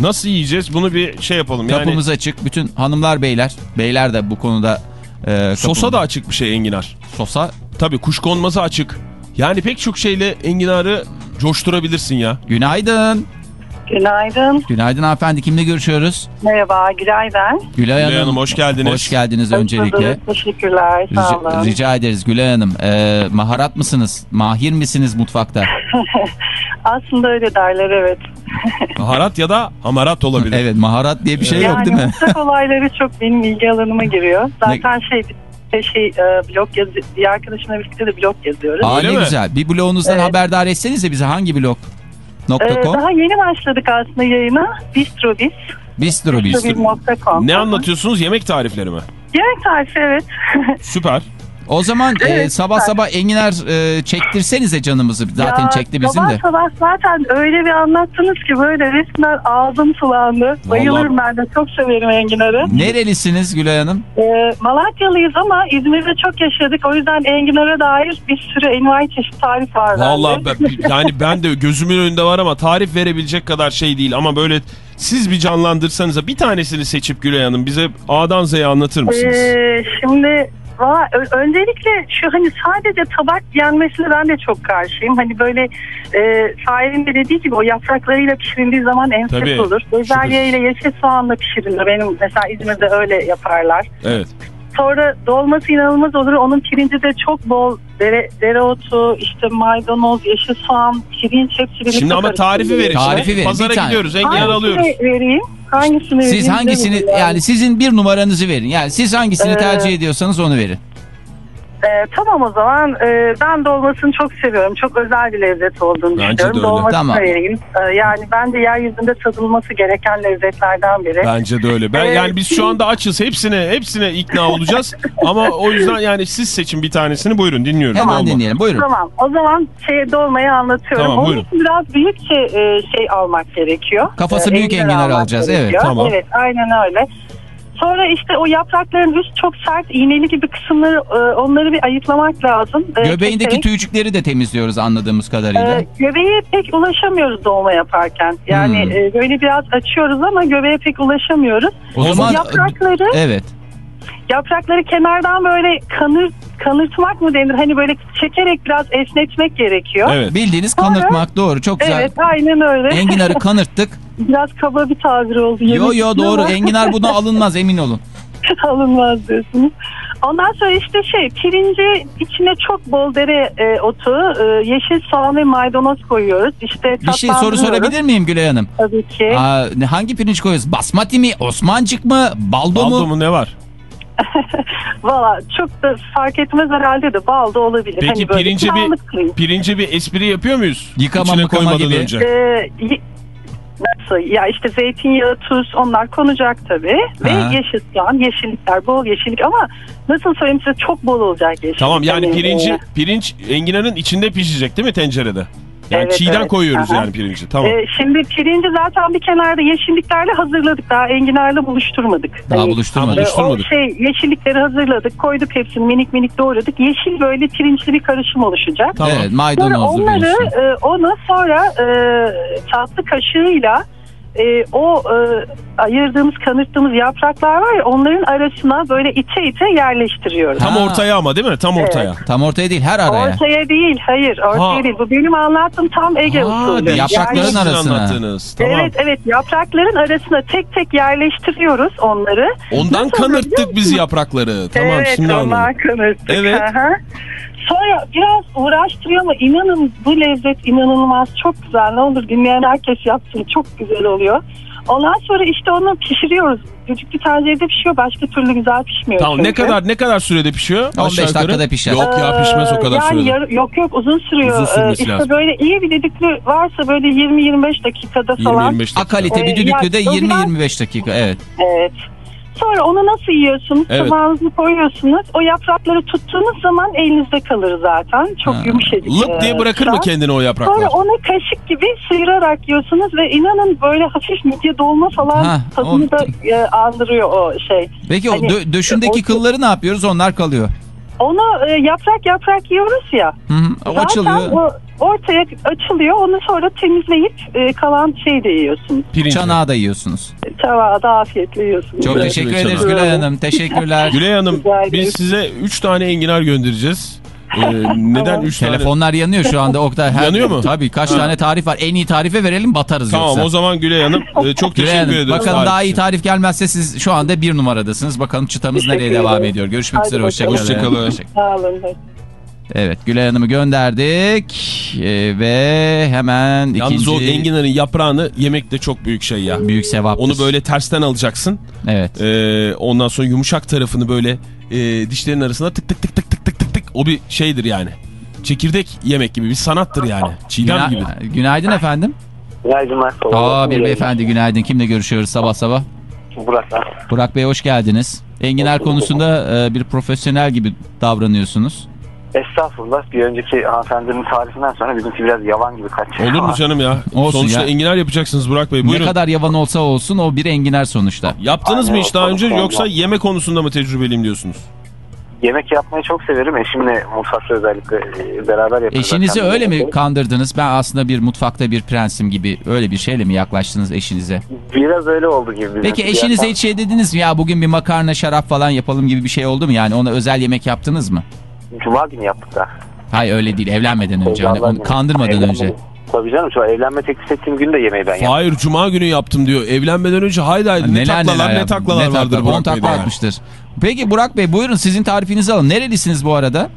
Speaker 5: Nasıl yiyeceğiz? Bunu bir şey yapalım. Yani
Speaker 3: kapımız açık. Bütün hanımlar beyler. Beyler de bu konuda e,
Speaker 5: sosa da açık bir şey enginar.
Speaker 3: Sosa
Speaker 5: Tabii kuşkonmazı açık. Yani pek çok şeyle enginarı coşturabilirsin ya.
Speaker 3: günaydın.
Speaker 8: Günaydın.
Speaker 3: Günaydın hanımefendi. Kimle görüşüyoruz?
Speaker 8: Merhaba, Gülay ben.
Speaker 3: Gülay Hanım.
Speaker 5: Gülay Hanım, hoş geldiniz.
Speaker 3: Hoş geldiniz
Speaker 8: Hoş
Speaker 3: öncelikle.
Speaker 8: bulduk, Teşekkürler, sağ
Speaker 3: Rica,
Speaker 8: olun.
Speaker 3: rica ederiz Gülay Hanım. Ee, maharat mısınız? Mahir misiniz mutfakta?
Speaker 8: Aslında öyle derler evet.
Speaker 5: Baharat ya da hamarat olabilir.
Speaker 3: evet maharat diye bir şey yok
Speaker 8: yani
Speaker 3: değil mi?
Speaker 8: mutfak olayları çok benim ilgi alanıma giriyor. Zaten şey şey e, blog yazı bir arkadaşımla birlikte de blog yazıyoruz.
Speaker 3: Aa, ne
Speaker 5: mi?
Speaker 3: güzel. Bir blogunuzdan
Speaker 8: Evet.
Speaker 3: haberdar etsenize bize hangi blog?
Speaker 8: Ee,
Speaker 3: .com?
Speaker 8: daha yeni başladık aslında yayına. Bistrobis.
Speaker 3: Bistro Bistro.
Speaker 8: Bistrobis.com.
Speaker 5: Ne anlatıyorsunuz? Yemek tarifleri mi?
Speaker 8: Yemek tarifi evet.
Speaker 5: Süper.
Speaker 3: O zaman e,
Speaker 8: Evet,
Speaker 3: sabah
Speaker 8: süper.
Speaker 3: sabah enginar e, çektirsenize canımızı. Zaten
Speaker 8: Ya,
Speaker 3: çekti bizim
Speaker 8: sabah
Speaker 3: de.
Speaker 8: Sabah zaten öyle bir anlattınız ki böyle resmen ağzım sulandı. Bayılırım ben de çok severim enginarı.
Speaker 3: Nerelisiniz Gülay Hanım?
Speaker 8: Ee, Malatyalıyız ama İzmir'de çok yaşadık. O yüzden enginara dair bir sürü envai çeşit tarif var.
Speaker 5: Vallahi ben- yani ben de gözümün önünde var ama tarif verebilecek kadar şey değil. Ama böyle siz bir canlandırsanıza bir tanesini seçip Gülay Hanım bize A'dan Z'ye anlatır mısınız?
Speaker 8: Ee, şimdi valla öncelikle şu hani sadece tabak yenmesine ben de çok karşıyım. Hani böyle e, Fahir'in de dediği gibi o yapraklarıyla pişirildiği zaman enfes
Speaker 5: Tabii,
Speaker 8: olur. Bezelyeyle yeşil soğanla pişirilir. Benim mesela İzmir'de öyle yaparlar.
Speaker 5: Evet.
Speaker 8: Sonra dolması inanılmaz olur. Onun pirinci de çok bol dere, dereotu, işte maydanoz, yeşil soğan, pirinç hepsi birlikte
Speaker 5: Şimdi ama tarifi verin.
Speaker 3: Tarifi verin,
Speaker 5: Pazara
Speaker 3: bir tane.
Speaker 5: gidiyoruz. Enginar
Speaker 8: Hangisini
Speaker 5: alıyoruz.
Speaker 8: vereyim? Hangisini vereyim?
Speaker 3: Siz hangisini yani sizin bir numaranızı verin. Yani siz hangisini
Speaker 8: Ee,
Speaker 3: tercih ediyorsanız onu verin.
Speaker 8: Ee, tamam o zaman Ee, ben dolmasını çok seviyorum. Çok özel bir lezzet olduğunu
Speaker 5: Bence de
Speaker 8: düşünüyorum.
Speaker 5: öyle.
Speaker 8: Dolmasını
Speaker 3: Tamam.
Speaker 8: vereyim. Ee, yani bence yeryüzünde tadılması gereken lezzetlerden biri.
Speaker 5: Bence de öyle. Ben
Speaker 8: Ee,
Speaker 5: yani biz şu anda açız. Hepsine hepsine ikna olacağız. Ama o yüzden yani siz seçin bir tanesini. Buyurun dinliyorum.
Speaker 3: Hemen
Speaker 5: Dolma.
Speaker 3: dinleyelim. Buyurun.
Speaker 8: Tamam o zaman şey dolmayı anlatıyorum.
Speaker 5: Tamam,
Speaker 8: Onun
Speaker 5: buyurun.
Speaker 8: için biraz büyükçe e, şey almak gerekiyor.
Speaker 3: Kafası büyük enginar
Speaker 8: almak
Speaker 3: alacağız, evet,
Speaker 8: gerekiyor.
Speaker 5: tamam.
Speaker 8: Evet aynen öyle. Sonra işte o yaprakların üst çok sert iğneli gibi kısımları e, onları bir ayıklamak lazım. E,
Speaker 3: Göbeğindeki
Speaker 8: keserek.
Speaker 3: tüycükleri de temizliyoruz anladığımız kadarıyla.
Speaker 8: Ee, göbeğe pek ulaşamıyoruz dolma yaparken. Yani
Speaker 3: Hmm.
Speaker 8: e, böyle biraz açıyoruz ama göbeğe pek ulaşamıyoruz.
Speaker 3: o zaman
Speaker 8: yaprakları
Speaker 3: evet.
Speaker 8: yaprakları kenardan böyle kanır kanırtmak mı denir? Hani böyle çekerek biraz esnetmek gerekiyor.
Speaker 5: Evet.
Speaker 3: Bildiğiniz
Speaker 8: Sonra-
Speaker 3: kanırtmak doğru. Çok güzel.
Speaker 8: Evet, aynen öyle.
Speaker 3: Enginarı kanırttık.
Speaker 8: biraz kaba bir tabir oldu.
Speaker 3: Yo yo doğru.
Speaker 8: ama
Speaker 3: Enginar buna alınmaz emin olun.
Speaker 8: alınmaz diyorsunuz. Ondan sonra işte şey pirinci içine çok bol dere e, otu, e, yeşil soğan ve maydanoz koyuyoruz. İşte
Speaker 3: Bir şey soru sorabilir miyim Gülay Hanım?
Speaker 8: Tabii ki.
Speaker 3: Aa, ne- hangi pirinç koyuyoruz? Basmati mi? Osmancık mı? Baldo,
Speaker 5: Baldo
Speaker 3: mu?
Speaker 5: mu ne var?
Speaker 8: Valla çok da fark etmez herhalde de bal da olabilir.
Speaker 5: Peki
Speaker 8: Hani böyle
Speaker 5: pirince bir pirince bir espri yapıyor muyuz?
Speaker 3: Yıkama
Speaker 5: İçine koymadan
Speaker 3: gibi.
Speaker 5: önce.
Speaker 8: Ee, nasıl? Ya işte zeytinyağı, tuz onlar konacak tabii. Ve
Speaker 3: Ha.
Speaker 8: yeşil soğan, yeşillikler, bol yeşillik ama nasıl söyleyeyim size çok bol olacak yeşillik.
Speaker 5: Tamam yani
Speaker 8: Hani,
Speaker 5: pirinci pirinç enginarın içinde pişecek değil mi tencerede? Yani
Speaker 8: Evet,
Speaker 5: çiğden
Speaker 8: evet.
Speaker 5: koyuyoruz
Speaker 8: Aha.
Speaker 5: yani pirinci. Tamam.
Speaker 8: e, şimdi pirinci zaten bir kenarda yeşilliklerle hazırladık. Daha enginarla buluşturmadık.
Speaker 3: Daha
Speaker 8: Hani,
Speaker 3: buluşturmadık.
Speaker 8: E, o
Speaker 5: buluşturmadık.
Speaker 8: şey yeşillikleri hazırladık. Koyduk hepsini minik minik doğradık. Yeşil böyle pirinçli bir karışım oluşacak.
Speaker 5: Tamam.
Speaker 3: Evet
Speaker 8: Sonra
Speaker 3: maydanozlu
Speaker 8: onları
Speaker 3: pirinçli.
Speaker 8: e, onu sonra e, tatlı kaşığıyla e, o e, ayırdığımız kanırttığımız yapraklar var ya onların arasına böyle ite ite yerleştiriyoruz.
Speaker 5: Tam
Speaker 3: Ha.
Speaker 5: ortaya ama değil mi? Tam ortaya.
Speaker 3: Tam ortaya değil her araya.
Speaker 8: Ortaya değil hayır ortaya
Speaker 5: Ha.
Speaker 8: değil bu benim anlattığım tam Ege
Speaker 5: Ha,
Speaker 8: usulü.
Speaker 3: Yaprakların
Speaker 5: sizin
Speaker 3: arasına.
Speaker 5: Tamam.
Speaker 8: Evet evet yaprakların arasına tek tek yerleştiriyoruz onları.
Speaker 5: Ondan
Speaker 8: Nasıl
Speaker 5: kanırttık biz yaprakları. Tamam
Speaker 8: evet,
Speaker 5: şimdi
Speaker 8: ondan
Speaker 5: anladım.
Speaker 8: kanırttık.
Speaker 5: Evet.
Speaker 8: Aha. Sonra biraz uğraştırıyor ama inanın bu lezzet inanılmaz çok güzel. Ne olur dinleyen herkes yapsın çok güzel oluyor. Ondan sonra işte onu pişiriyoruz. Düdüklü tencerede pişiyor başka türlü güzel pişmiyor.
Speaker 5: Tamam ne
Speaker 8: çünkü.
Speaker 5: kadar ne kadar sürede pişiyor?
Speaker 3: 15
Speaker 5: Aşağı yukarı?
Speaker 3: dakikada pişer.
Speaker 5: Yok ya pişmez o kadar
Speaker 8: yani
Speaker 5: sürede.
Speaker 8: yar- yok yok uzun sürüyor.
Speaker 5: Uzun sürmesi
Speaker 8: Ee, işte
Speaker 5: lazım.
Speaker 8: böyle iyi bir düdüklü varsa böyle 20-25 dakikada falan.
Speaker 5: 20-25 dakika.
Speaker 3: Akalite bir
Speaker 8: Ee,
Speaker 3: düdüklü de
Speaker 8: ya, o biraz-
Speaker 3: 20-25 dakika evet.
Speaker 8: Evet. Sonra onu nasıl yiyorsunuz?
Speaker 5: Evet.
Speaker 8: Tabağınıza koyuyorsunuz. O yaprakları tuttuğunuz zaman elinizde kalır zaten. Çok
Speaker 3: Ha.
Speaker 8: yumuşacık.
Speaker 5: Lık diye
Speaker 8: e,
Speaker 5: bırakır mı kendini o
Speaker 8: Sonra
Speaker 5: yapraklar?
Speaker 8: onu kaşık gibi sıyırarak yiyorsunuz ve inanın böyle hafif midye dolma falan
Speaker 3: Ha,
Speaker 8: tadını
Speaker 3: o-
Speaker 8: da e, andırıyor o şey.
Speaker 3: Peki o
Speaker 8: Hani,
Speaker 3: dö- döşündeki
Speaker 8: o-
Speaker 3: kılları ne yapıyoruz? Onlar kalıyor.
Speaker 8: Onu e, yaprak yaprak yiyoruz ya.
Speaker 3: Hı hı. O
Speaker 8: Zaten
Speaker 3: açılıyor.
Speaker 8: o ortaya açılıyor. Onu sonra temizleyip e, kalan şey de yiyorsunuz.
Speaker 5: Pirinç.
Speaker 3: Çanağı da yiyorsunuz.
Speaker 8: Tavada afiyetle yiyorsunuz.
Speaker 3: Çok
Speaker 5: Evet,
Speaker 3: teşekkür ederiz. Gülay Hanım. Teşekkürler.
Speaker 5: Gülay Hanım biz size 3 tane enginar göndereceğiz. Ee, neden 3 tane?
Speaker 3: Telefonlar yanıyor şu anda Oktay. Her,
Speaker 5: Yanıyor mu?
Speaker 3: Tabii kaç
Speaker 5: Ha.
Speaker 3: tane tarif var. En iyi tarife verelim batarız
Speaker 5: Tamam
Speaker 3: yoksa.
Speaker 5: o zaman Gülay Hanım e, çok
Speaker 3: Gülay
Speaker 5: teşekkür
Speaker 3: Hanım,
Speaker 5: ederiz.
Speaker 3: bakalım
Speaker 5: tarif
Speaker 3: daha iyi tarif gelmezse siz şu anda bir numaradasınız. Bakalım çıtamız
Speaker 8: Teşekkür
Speaker 3: nereye devam
Speaker 8: ederim.
Speaker 3: ediyor. Görüşmek
Speaker 8: Hadi
Speaker 3: üzere. Hoşçakalın.
Speaker 5: Hoşçakalın.
Speaker 8: Sağ olun.
Speaker 3: Evet Gülay Hanım'ı gönderdik. Ee, ve hemen
Speaker 5: Yalnız
Speaker 3: ikinci
Speaker 5: o enginarın yaprağını yemek de çok büyük şey ya.
Speaker 3: büyük sevaptır.
Speaker 5: Onu böyle tersten alacaksın.
Speaker 3: Evet.
Speaker 5: Ee, ondan sonra yumuşak tarafını böyle e, dişlerin arasında tık tık tık tık O bir şeydir yani. Çekirdek yemek gibi bir sanattır yani. Çiğdem
Speaker 3: Güna-
Speaker 5: gibi.
Speaker 3: Günaydın efendim.
Speaker 9: Günaydınlar.
Speaker 3: Aa bir beyefendi günaydın. Kimle görüşüyoruz sabah sabah?
Speaker 9: Burak ben.
Speaker 3: Burak Bey hoş geldiniz. Enginar konusunda e, bir profesyonel gibi davranıyorsunuz.
Speaker 9: Estağfurullah. Bir önceki hanımefendinin tarifinden sonra bizimki biraz yavan gibi kaçtı.
Speaker 5: Olur mu canım ya?
Speaker 3: Olsun
Speaker 5: Sonuçta
Speaker 3: ya.
Speaker 5: enginar yapacaksınız Burak Bey. Buyurun.
Speaker 3: Ne kadar yavan olsa olsun o bir enginar sonuçta.
Speaker 5: Yaptınız mı
Speaker 9: Aynen,
Speaker 5: hiç daha önce yoksa yeme konusunda mı tecrübeliyim diyorsunuz?
Speaker 9: Yemek yapmayı çok severim. Eşimle mutfakta özellikle e, beraber yapıyoruz.
Speaker 3: Eşinizi
Speaker 9: zaten.
Speaker 3: öyle mi kandırdınız? Ben aslında bir mutfakta bir prensim gibi öyle bir şeyle mi yaklaştınız eşinize?
Speaker 9: Biraz öyle oldu gibi.
Speaker 3: Peki eşinize hiç şey dediniz mi ya bugün bir makarna şarap falan yapalım gibi bir şey oldu mu? Yani ona özel yemek yaptınız mı?
Speaker 9: Cuma günü yaptık da.
Speaker 3: Hayır öyle değil evlenmeden önce hani onu kandırmadan
Speaker 9: Evlenmeden-
Speaker 3: önce.
Speaker 9: Tabii canım şu an evlenme teklif ettiğim gün de yemeği ben yaptım.
Speaker 5: Hayır cuma günü yaptım diyor. Evlenmeden önce haydi haydi ne taklalar ne
Speaker 3: yaptın?
Speaker 5: taklalar
Speaker 3: Ne
Speaker 5: vardır
Speaker 3: takla- on
Speaker 5: Burak
Speaker 3: takla
Speaker 5: Bey'de. yani.
Speaker 3: Peki Burak Bey buyurun sizin tarifinizi alın. Nerelisiniz bu arada?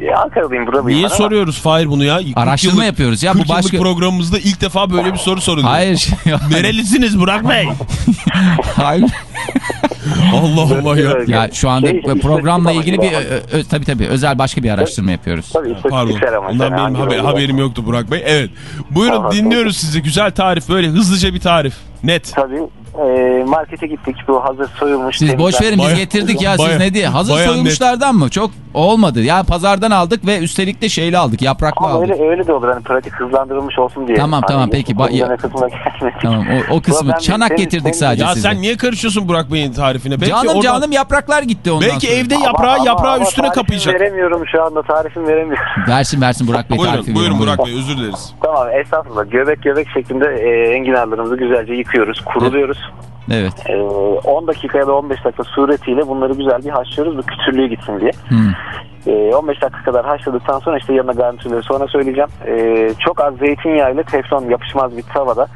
Speaker 9: E, Ankara'dayım buradayım.
Speaker 5: Niye soruyoruz Fahir bunu ya? 40
Speaker 3: Araştırma
Speaker 5: yıllık-
Speaker 3: yapıyoruz ya,
Speaker 5: 40
Speaker 3: bu başka-
Speaker 5: programımızda ilk defa böyle bir soru soruluyor.
Speaker 3: Hayır. şey-
Speaker 5: Nerelisiniz Burak Bey?
Speaker 3: Hayır.
Speaker 5: Allah Allah ya.
Speaker 3: Ya şu anda
Speaker 9: Şey,
Speaker 3: programla
Speaker 9: istatistik
Speaker 3: ilgili bir ö- ö- tabii tabii özel başka bir araştırma yapıyoruz.
Speaker 9: Tabii
Speaker 5: Pardon. Ondan benim haber- haberim yoktu Burak Bey. Evet. Buyurun dinliyoruz sizi. Güzel tarif böyle hızlıca bir tarif. Net.
Speaker 9: Tabii. E, markete gittik. Bu hazır soyulmuş.
Speaker 3: Siz boş verin biz getirdik ya siz ne diye. Hazır soyulmuşlardan mı? Çok olmadı. Ya pazardan aldık ve üstelik de şeyli aldık. Yapraklı
Speaker 9: Ama
Speaker 3: aldık.
Speaker 9: öyle, öyle de olur. Hani pratik hızlandırılmış olsun diye.
Speaker 3: Tamam, tamam,
Speaker 9: Hani
Speaker 3: peki. Ba-
Speaker 9: gelmedik.
Speaker 3: Tamam o, o kısmı. Çanak getirdik
Speaker 9: senin-
Speaker 3: sadece
Speaker 5: Ya
Speaker 3: size.
Speaker 5: sen niye karışıyorsun Burak Bey'in tarifine? Belki
Speaker 3: canım
Speaker 5: oradan-
Speaker 3: canım yapraklar gitti ondan
Speaker 5: Belki
Speaker 3: sonra.
Speaker 5: evde yaprağı
Speaker 9: ama-
Speaker 5: yaprağı
Speaker 9: ama
Speaker 5: üstüne kapayacak.
Speaker 9: veremiyorum şu anda. Tarifini veremiyorum.
Speaker 3: Versin versin Burak Bey tarifi
Speaker 5: Buyurun, buyurun. Burak Bey özür dileriz.
Speaker 9: tamam estağfurullah. Göbek göbek şeklinde e, enginarlarımızı güzelce yıkıyoruz. Kuruluyoruz.
Speaker 3: Evet.
Speaker 9: E, 10 dakika ya da 15 dakika suretiyle bunları güzel bir haşlıyoruz. Bu kütürlüğü gitsin diye.
Speaker 3: Hmm.
Speaker 9: E, 15 dakika kadar haşladıktan sonra işte yanına garnitürleri sonra söyleyeceğim. E, çok az zeytinyağı ile teflon yapışmaz bir tavada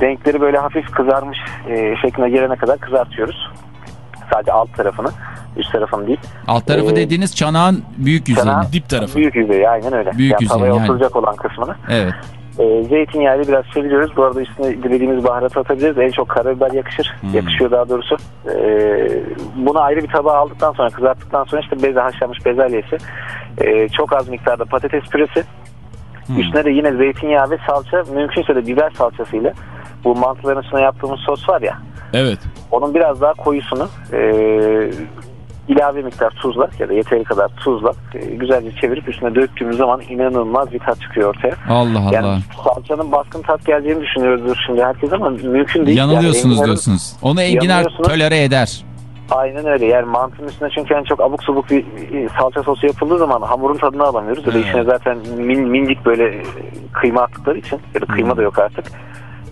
Speaker 9: renkleri böyle hafif kızarmış e, şekline gelene kadar kızartıyoruz. Sadece alt tarafını, üst tarafını değil.
Speaker 3: Alt tarafı
Speaker 9: Ee,
Speaker 3: dediğiniz çanağın büyük yüzeyini.
Speaker 9: Çanağın
Speaker 5: Dip tarafı.
Speaker 9: Büyük yüzeyi aynen öyle.
Speaker 3: Büyük
Speaker 9: yani
Speaker 3: yüzeyi,
Speaker 9: tavaya
Speaker 3: yani.
Speaker 9: oturacak olan kısmını.
Speaker 3: Evet.
Speaker 9: E, zeytinyağıyla biraz çeviriyoruz. Bu arada üstüne dilediğimiz baharatı atabiliriz. En çok karabiber yakışır.
Speaker 3: Hmm.
Speaker 9: Yakışıyor daha doğrusu. E, bunu ayrı bir tabağa aldıktan sonra kızarttıktan sonra işte beze haşlanmış bezelyesi. E, çok az miktarda patates püresi.
Speaker 3: Hmm.
Speaker 9: Üstüne de yine zeytinyağı ve salça. Mümkünse de biber salçasıyla. Bu mantıların üstüne yaptığımız sos var ya.
Speaker 5: Evet.
Speaker 9: Onun biraz daha koyusunu e, ilave miktar tuzla ya da yeteri kadar tuzla e, güzelce çevirip üstüne döktüğümüz zaman inanılmaz bir tat çıkıyor ortaya.
Speaker 3: Allah Allah.
Speaker 9: Yani salçanın baskın tat geleceğini düşünüyoruzdur şimdi herkes ama mümkün değil.
Speaker 3: Yanılıyorsunuz
Speaker 9: Yani
Speaker 3: diyorsunuz. Onu enginar tolere eder.
Speaker 9: Aynen öyle. Yani mantının üstüne çünkü yani çok abuk subuk bir salça sosu yapıldığı zaman hamurun tadını alamıyoruz.
Speaker 5: Evet.
Speaker 9: içine zaten min, mincik böyle e, kıyma attıkları için ya da kıyma da yok artık.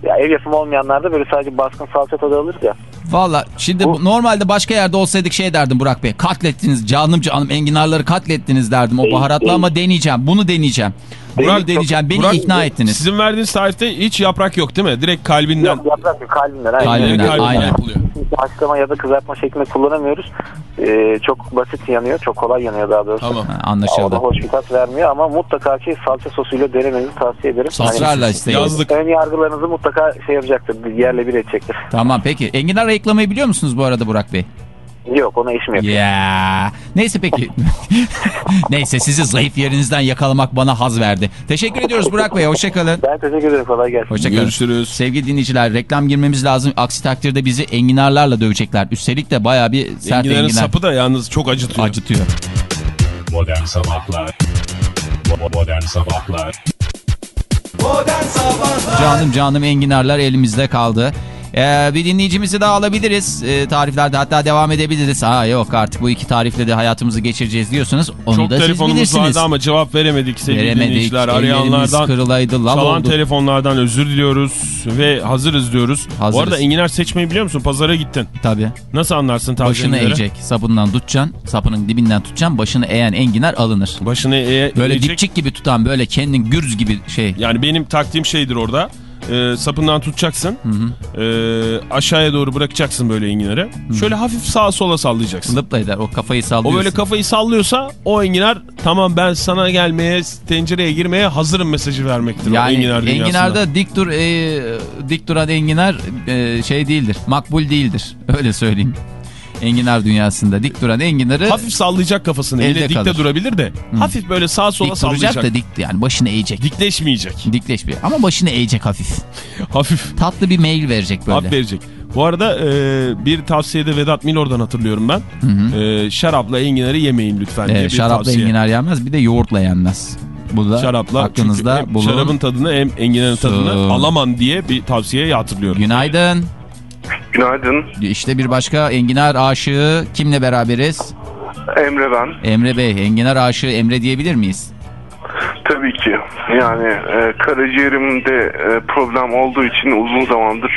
Speaker 9: Ya ev yapımı olmayanlarda böyle sadece baskın salça tadı alırız ya.
Speaker 3: Valla şimdi
Speaker 9: Bu-
Speaker 3: bu- normalde başka yerde olsaydık şey derdim Burak Bey. Katlettiniz canım canım enginarları katlettiniz derdim o
Speaker 9: değil.
Speaker 3: ama deneyeceğim. Bunu deneyeceğim. Bunu
Speaker 9: Burak,
Speaker 3: deneyeceğim. Beni
Speaker 5: Burak,
Speaker 3: ikna ettiniz.
Speaker 5: Sizin verdiğiniz tarifte hiç yaprak yok değil mi? Direkt kalbinden.
Speaker 9: Yok yaprak yok kalbinden. Aynen.
Speaker 3: Kalbinden,
Speaker 5: kalbinden
Speaker 3: aynen.
Speaker 5: yapılıyor.
Speaker 9: Haşlama ya da kızartma şeklinde kullanamıyoruz. Ee, çok basit yanıyor. Çok kolay yanıyor daha doğrusu.
Speaker 5: Tamam.
Speaker 3: Ha,
Speaker 9: O da
Speaker 3: anlaşıldı.
Speaker 9: hoş bir tat vermiyor ama mutlaka ki salça sosuyla denemenizi tavsiye ederim.
Speaker 3: Soslarla isteyin.
Speaker 5: Yazdık.
Speaker 9: Ön yargılarınızı mutlaka şey yapacaktır. Yerle bir edecektir.
Speaker 3: Tamam peki. Enginar ayıklamayı biliyor musunuz bu arada Burak Bey?
Speaker 9: Yok onu eşim yapıyor.
Speaker 3: Ya. Neyse peki. Neyse sizi zayıf yerinizden yakalamak bana haz verdi. Teşekkür ediyoruz Burak Bey. Hoşçakalın.
Speaker 9: Ben teşekkür ederim. Kolay gelsin.
Speaker 3: Hoşçakalın.
Speaker 5: Görüşürüz.
Speaker 3: Sevgili dinleyiciler reklam girmemiz lazım. Aksi takdirde bizi enginarlarla dövecekler. Üstelik de baya bir sert
Speaker 5: Enginarın
Speaker 3: enginar.
Speaker 5: sapı da yalnız çok acıtıyor.
Speaker 3: acıtıyor.
Speaker 1: Modern Sabahlar Bo- Modern Sabahlar
Speaker 3: Canım canım enginarlar elimizde kaldı. Ee, bir dinleyicimizi daha alabiliriz. Ee, tariflerde hatta devam edebiliriz. Ha yok artık bu iki tarifle de hayatımızı geçireceğiz diyorsunuz. Onu
Speaker 5: Çok
Speaker 3: da siz bilirsiniz.
Speaker 5: vardı ama cevap veremedik sevgili
Speaker 3: Veremedik.
Speaker 5: dinleyiciler. Arayanlardan
Speaker 3: kırılaydı.
Speaker 5: Çalan
Speaker 3: oldu.
Speaker 5: telefonlardan özür diliyoruz ve hazırız diyoruz.
Speaker 3: Hazırız.
Speaker 5: Bu arada enginar seçmeyi biliyor musun? Pazara gittin.
Speaker 3: Tabii.
Speaker 5: Nasıl anlarsın taze
Speaker 3: Başını eğecek. Sapından tutacaksın. Sapının dibinden tutacaksın. Başını eğen enginar alınır.
Speaker 5: Başını eğe,
Speaker 3: Böyle
Speaker 5: eğecek.
Speaker 3: dipçik gibi tutan böyle kendin gürz gibi şey.
Speaker 5: Yani benim taktiğim şeydir orada. Ee, sapından tutacaksın. Ee, aşağıya doğru bırakacaksın böyle enginarı. Şöyle hafif sağa sola sallayacaksın.
Speaker 3: Lıpla eder. O kafayı
Speaker 5: O
Speaker 3: sallıyorsun.
Speaker 5: böyle kafayı sallıyorsa o enginar tamam ben sana gelmeye, tencereye girmeye hazırım mesajı vermektir. o
Speaker 3: Yani
Speaker 5: enginar dünyasında.
Speaker 3: enginarda dik dur e, dik duran enginar e, şey değildir. Makbul değildir. Öyle söyleyeyim. Enginar dünyasında dik duran enginarı
Speaker 5: Hafif sallayacak kafasını.
Speaker 3: Elde
Speaker 5: Yine dikte
Speaker 3: kalır.
Speaker 5: durabilir de. Hafif böyle sağa sola
Speaker 3: dik
Speaker 5: sallayacak.
Speaker 3: da dik yani başını eğecek.
Speaker 5: Dikleşmeyecek.
Speaker 3: Dikleş bir. Ama başını eğecek hafif.
Speaker 5: Hafif.
Speaker 3: Tatlı bir mail verecek böyle.
Speaker 5: Hafif verecek. Bu arada e, bir tavsiyede Vedat Milor'dan hatırlıyorum ben. E, şarapla enginarı yemeyin lütfen diye
Speaker 3: Ee,
Speaker 5: bir
Speaker 3: şarapla
Speaker 5: tavsiye.
Speaker 3: enginar yenmez bir de yoğurtla yenmez. Bu da
Speaker 5: Şarapla
Speaker 3: aklınızda bulun.
Speaker 5: şarabın tadını hem enginarın tadını
Speaker 3: Su.
Speaker 5: alamam diye bir tavsiye hatırlıyorum.
Speaker 3: Günaydın.
Speaker 10: Günaydın.
Speaker 3: İşte bir başka enginar aşığı kimle beraberiz?
Speaker 10: Emre ben.
Speaker 3: Emre Bey. Enginar aşığı Emre diyebilir miyiz?
Speaker 10: Tabii ki. Yani e, karaciğerimde e, problem olduğu için uzun zamandır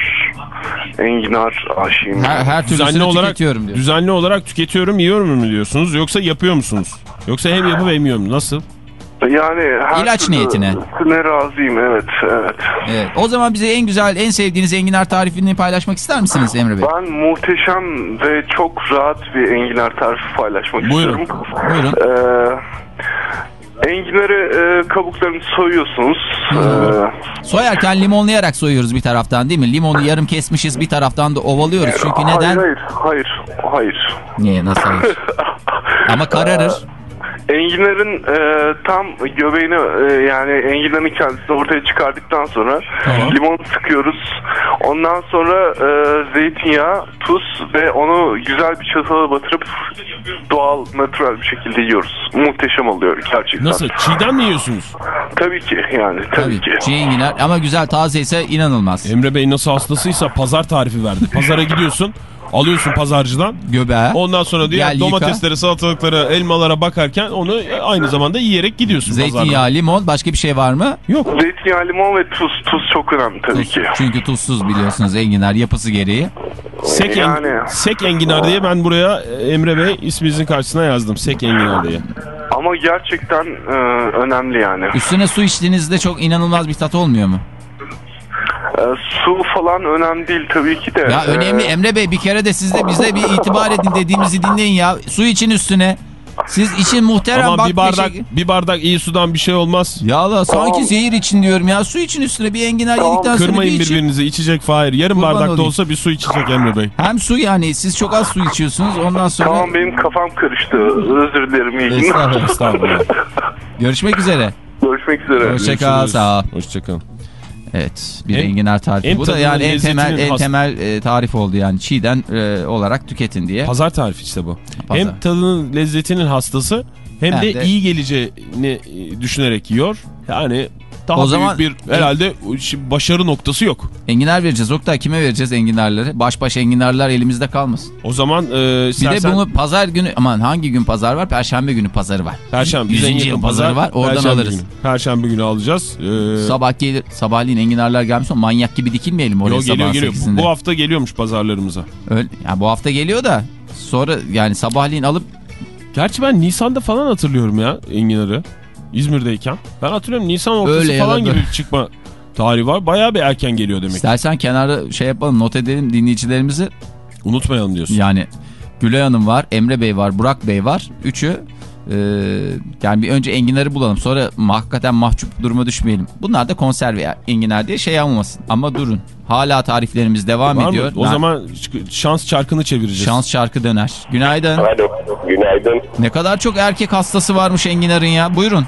Speaker 10: enginar aşığım.
Speaker 3: Her, her türlüsünü
Speaker 5: Düzenli olarak,
Speaker 3: tüketiyorum diyor.
Speaker 5: düzenli olarak tüketiyorum, yiyorum mu diyorsunuz? Yoksa yapıyor musunuz? Yoksa hem yapıp hem yiyorum. Nasıl?
Speaker 10: Yani her
Speaker 3: İlaç
Speaker 10: türlü
Speaker 3: niyetine.
Speaker 10: Ne razıyım evet evet.
Speaker 3: Evet. O zaman bize en güzel, en sevdiğiniz enginar tarifini paylaşmak ister misiniz Emre Bey?
Speaker 10: Ben muhteşem ve çok rahat bir enginar tarifi paylaşmak
Speaker 5: Buyurun.
Speaker 10: istiyorum.
Speaker 3: Buyurun.
Speaker 10: Ee, enginarı e, kabuklarını soyuyorsunuz. Ee,
Speaker 3: Soyarken limonlayarak soyuyoruz bir taraftan değil mi? Limonu yarım kesmişiz bir taraftan da ovalıyoruz. Çünkü neden?
Speaker 10: Hayır hayır hayır. hayır.
Speaker 3: Niye nasıl hayır? Ama kararır.
Speaker 10: Enginarın e, tam göbeğini e, yani enginarın kendisini ortaya çıkardıktan sonra limonu sıkıyoruz. Ondan sonra e, zeytinyağı, tuz ve onu güzel bir çatala batırıp doğal, natural bir şekilde yiyoruz. Muhteşem oluyor gerçekten.
Speaker 5: Nasıl? Çiğdem mi yiyorsunuz?
Speaker 10: Tabii ki yani tabii,
Speaker 3: Tabii.
Speaker 10: ki.
Speaker 3: Çiğ enginar ama güzel taze ise inanılmaz.
Speaker 5: Emre Bey nasıl hastasıysa pazar tarifi verdi. Pazara gidiyorsun, alıyorsun pazarcıdan.
Speaker 3: Göbeğe.
Speaker 5: Ondan sonra diğer
Speaker 3: Gel yıka.
Speaker 5: domateslere, salatalıklara, elmalara bakarken onu aynı zamanda yiyerek gidiyorsun
Speaker 3: Zeytinyağı,
Speaker 5: pazardan.
Speaker 3: limon başka bir şey var mı?
Speaker 5: Yok.
Speaker 10: Zeytinyağı, limon ve tuz. Tuz çok önemli tabii
Speaker 3: Tuz.
Speaker 10: ki.
Speaker 3: Çünkü tuzsuz biliyorsunuz enginar yapısı gereği.
Speaker 5: Sek, en-
Speaker 10: Yani.
Speaker 5: sek enginar diye ben buraya e, Emre Bey isminizin karşısına yazdım. Sek enginar diye.
Speaker 10: Ama gerçekten e, önemli yani.
Speaker 3: Üstüne su içtiğinizde çok inanılmaz bir tat olmuyor mu?
Speaker 10: E, su falan önemli değil tabii ki de.
Speaker 3: Ya
Speaker 10: E,
Speaker 3: önemli Emre Bey bir kere de siz de bize bir itibar edin dediğimizi dinleyin ya. Su için üstüne. Siz için muhterem
Speaker 5: Ama
Speaker 3: bak
Speaker 5: bir bardak
Speaker 3: şey-
Speaker 5: bir bardak iyi sudan bir şey olmaz.
Speaker 3: Ya Allah sanki
Speaker 10: Tamam.
Speaker 3: zehir için diyorum ya. Su için üstüne bir enginar
Speaker 10: Tamam,
Speaker 3: yedikten sonra
Speaker 5: Kırmayın
Speaker 3: bir için.
Speaker 5: birbirinizi içecek Fahir. Yarım
Speaker 3: Kurban
Speaker 5: bardakta
Speaker 3: olayım.
Speaker 5: olsa bir su içecek Emre Bey.
Speaker 3: Hem su yani siz çok az su içiyorsunuz ondan sonra
Speaker 10: Tamam benim kafam karıştı. Özür dilerim. iyi.
Speaker 3: Estağfurullah.
Speaker 5: Estağfurullah.
Speaker 3: görüşmek üzere.
Speaker 10: Görüşmek üzere.
Speaker 3: Hoşçakal sağ ol.
Speaker 5: Hoşçakalın.
Speaker 3: Evet bir
Speaker 5: Hem-
Speaker 3: enginar tarifi.
Speaker 5: hem
Speaker 3: Bu da yani en temel en temel e, tarif oldu yani çiğden e, olarak tüketin diye.
Speaker 5: Pazar tarifi işte bu.
Speaker 3: Pazar.
Speaker 5: Hem tadının lezzetinin hastası hem
Speaker 3: Hem
Speaker 5: de,
Speaker 3: de-
Speaker 5: iyi geleceğini e, düşünerek yiyor. Yani daha
Speaker 3: O
Speaker 5: büyük
Speaker 3: zaman-
Speaker 5: bir herhalde başarı noktası yok.
Speaker 3: Enginar vereceğiz. Oktay kime vereceğiz enginarları? Baş baş enginarlar elimizde kalmasın.
Speaker 5: O zaman e,
Speaker 3: Bir
Speaker 5: istersen
Speaker 3: de bunu pazar günü aman hangi gün pazar var? Perşembe günü pazarı var.
Speaker 5: Perşembe, bize en
Speaker 3: 100.
Speaker 5: yakın
Speaker 3: yıl pazarı var. Oradan
Speaker 5: Perşembe
Speaker 3: alırız.
Speaker 5: Günü. Perşembe günü alacağız. Ee,
Speaker 3: Sabah gelir, sabahleyin enginarlar gelmiş manyak gibi dikilmeyelim oraya
Speaker 5: Yo, geliyor
Speaker 3: sabahın
Speaker 5: geliyor. Bu,
Speaker 3: 8'inde.
Speaker 5: bu hafta geliyormuş pazarlarımıza.
Speaker 3: Öyle, ya bu hafta geliyor da sonra yani sabahleyin alıp
Speaker 5: Gerçi ben Nisan'da falan hatırlıyorum ya enginarı. İzmir'deyken. Ben hatırlıyorum Nisan ortası
Speaker 3: Öyle
Speaker 5: falan gibi çıkma tarihi var. Bayağı bir erken geliyor demek.
Speaker 3: istersen kenarda şey yapalım not edelim dinleyicilerimizi.
Speaker 5: Unutmayalım diyorsun.
Speaker 3: Yani Gülay Hanım var, Emre Bey var, Burak Bey var. Üçü Ee, yani bir önce enginarı bulalım sonra hakikaten mahcup duruma düşmeyelim. Bunlar da konserve ya, enginar diye şey almasın. Ama durun. Hala tariflerimiz devam
Speaker 5: Var mı?
Speaker 3: ediyor.
Speaker 5: O
Speaker 3: Ben-
Speaker 5: zaman şans çarkını çevireceğiz.
Speaker 3: Şans şarkı döner. Günaydın.
Speaker 4: Alo, günaydın.
Speaker 3: Ne kadar çok erkek hastası varmış enginarın ya. Buyurun.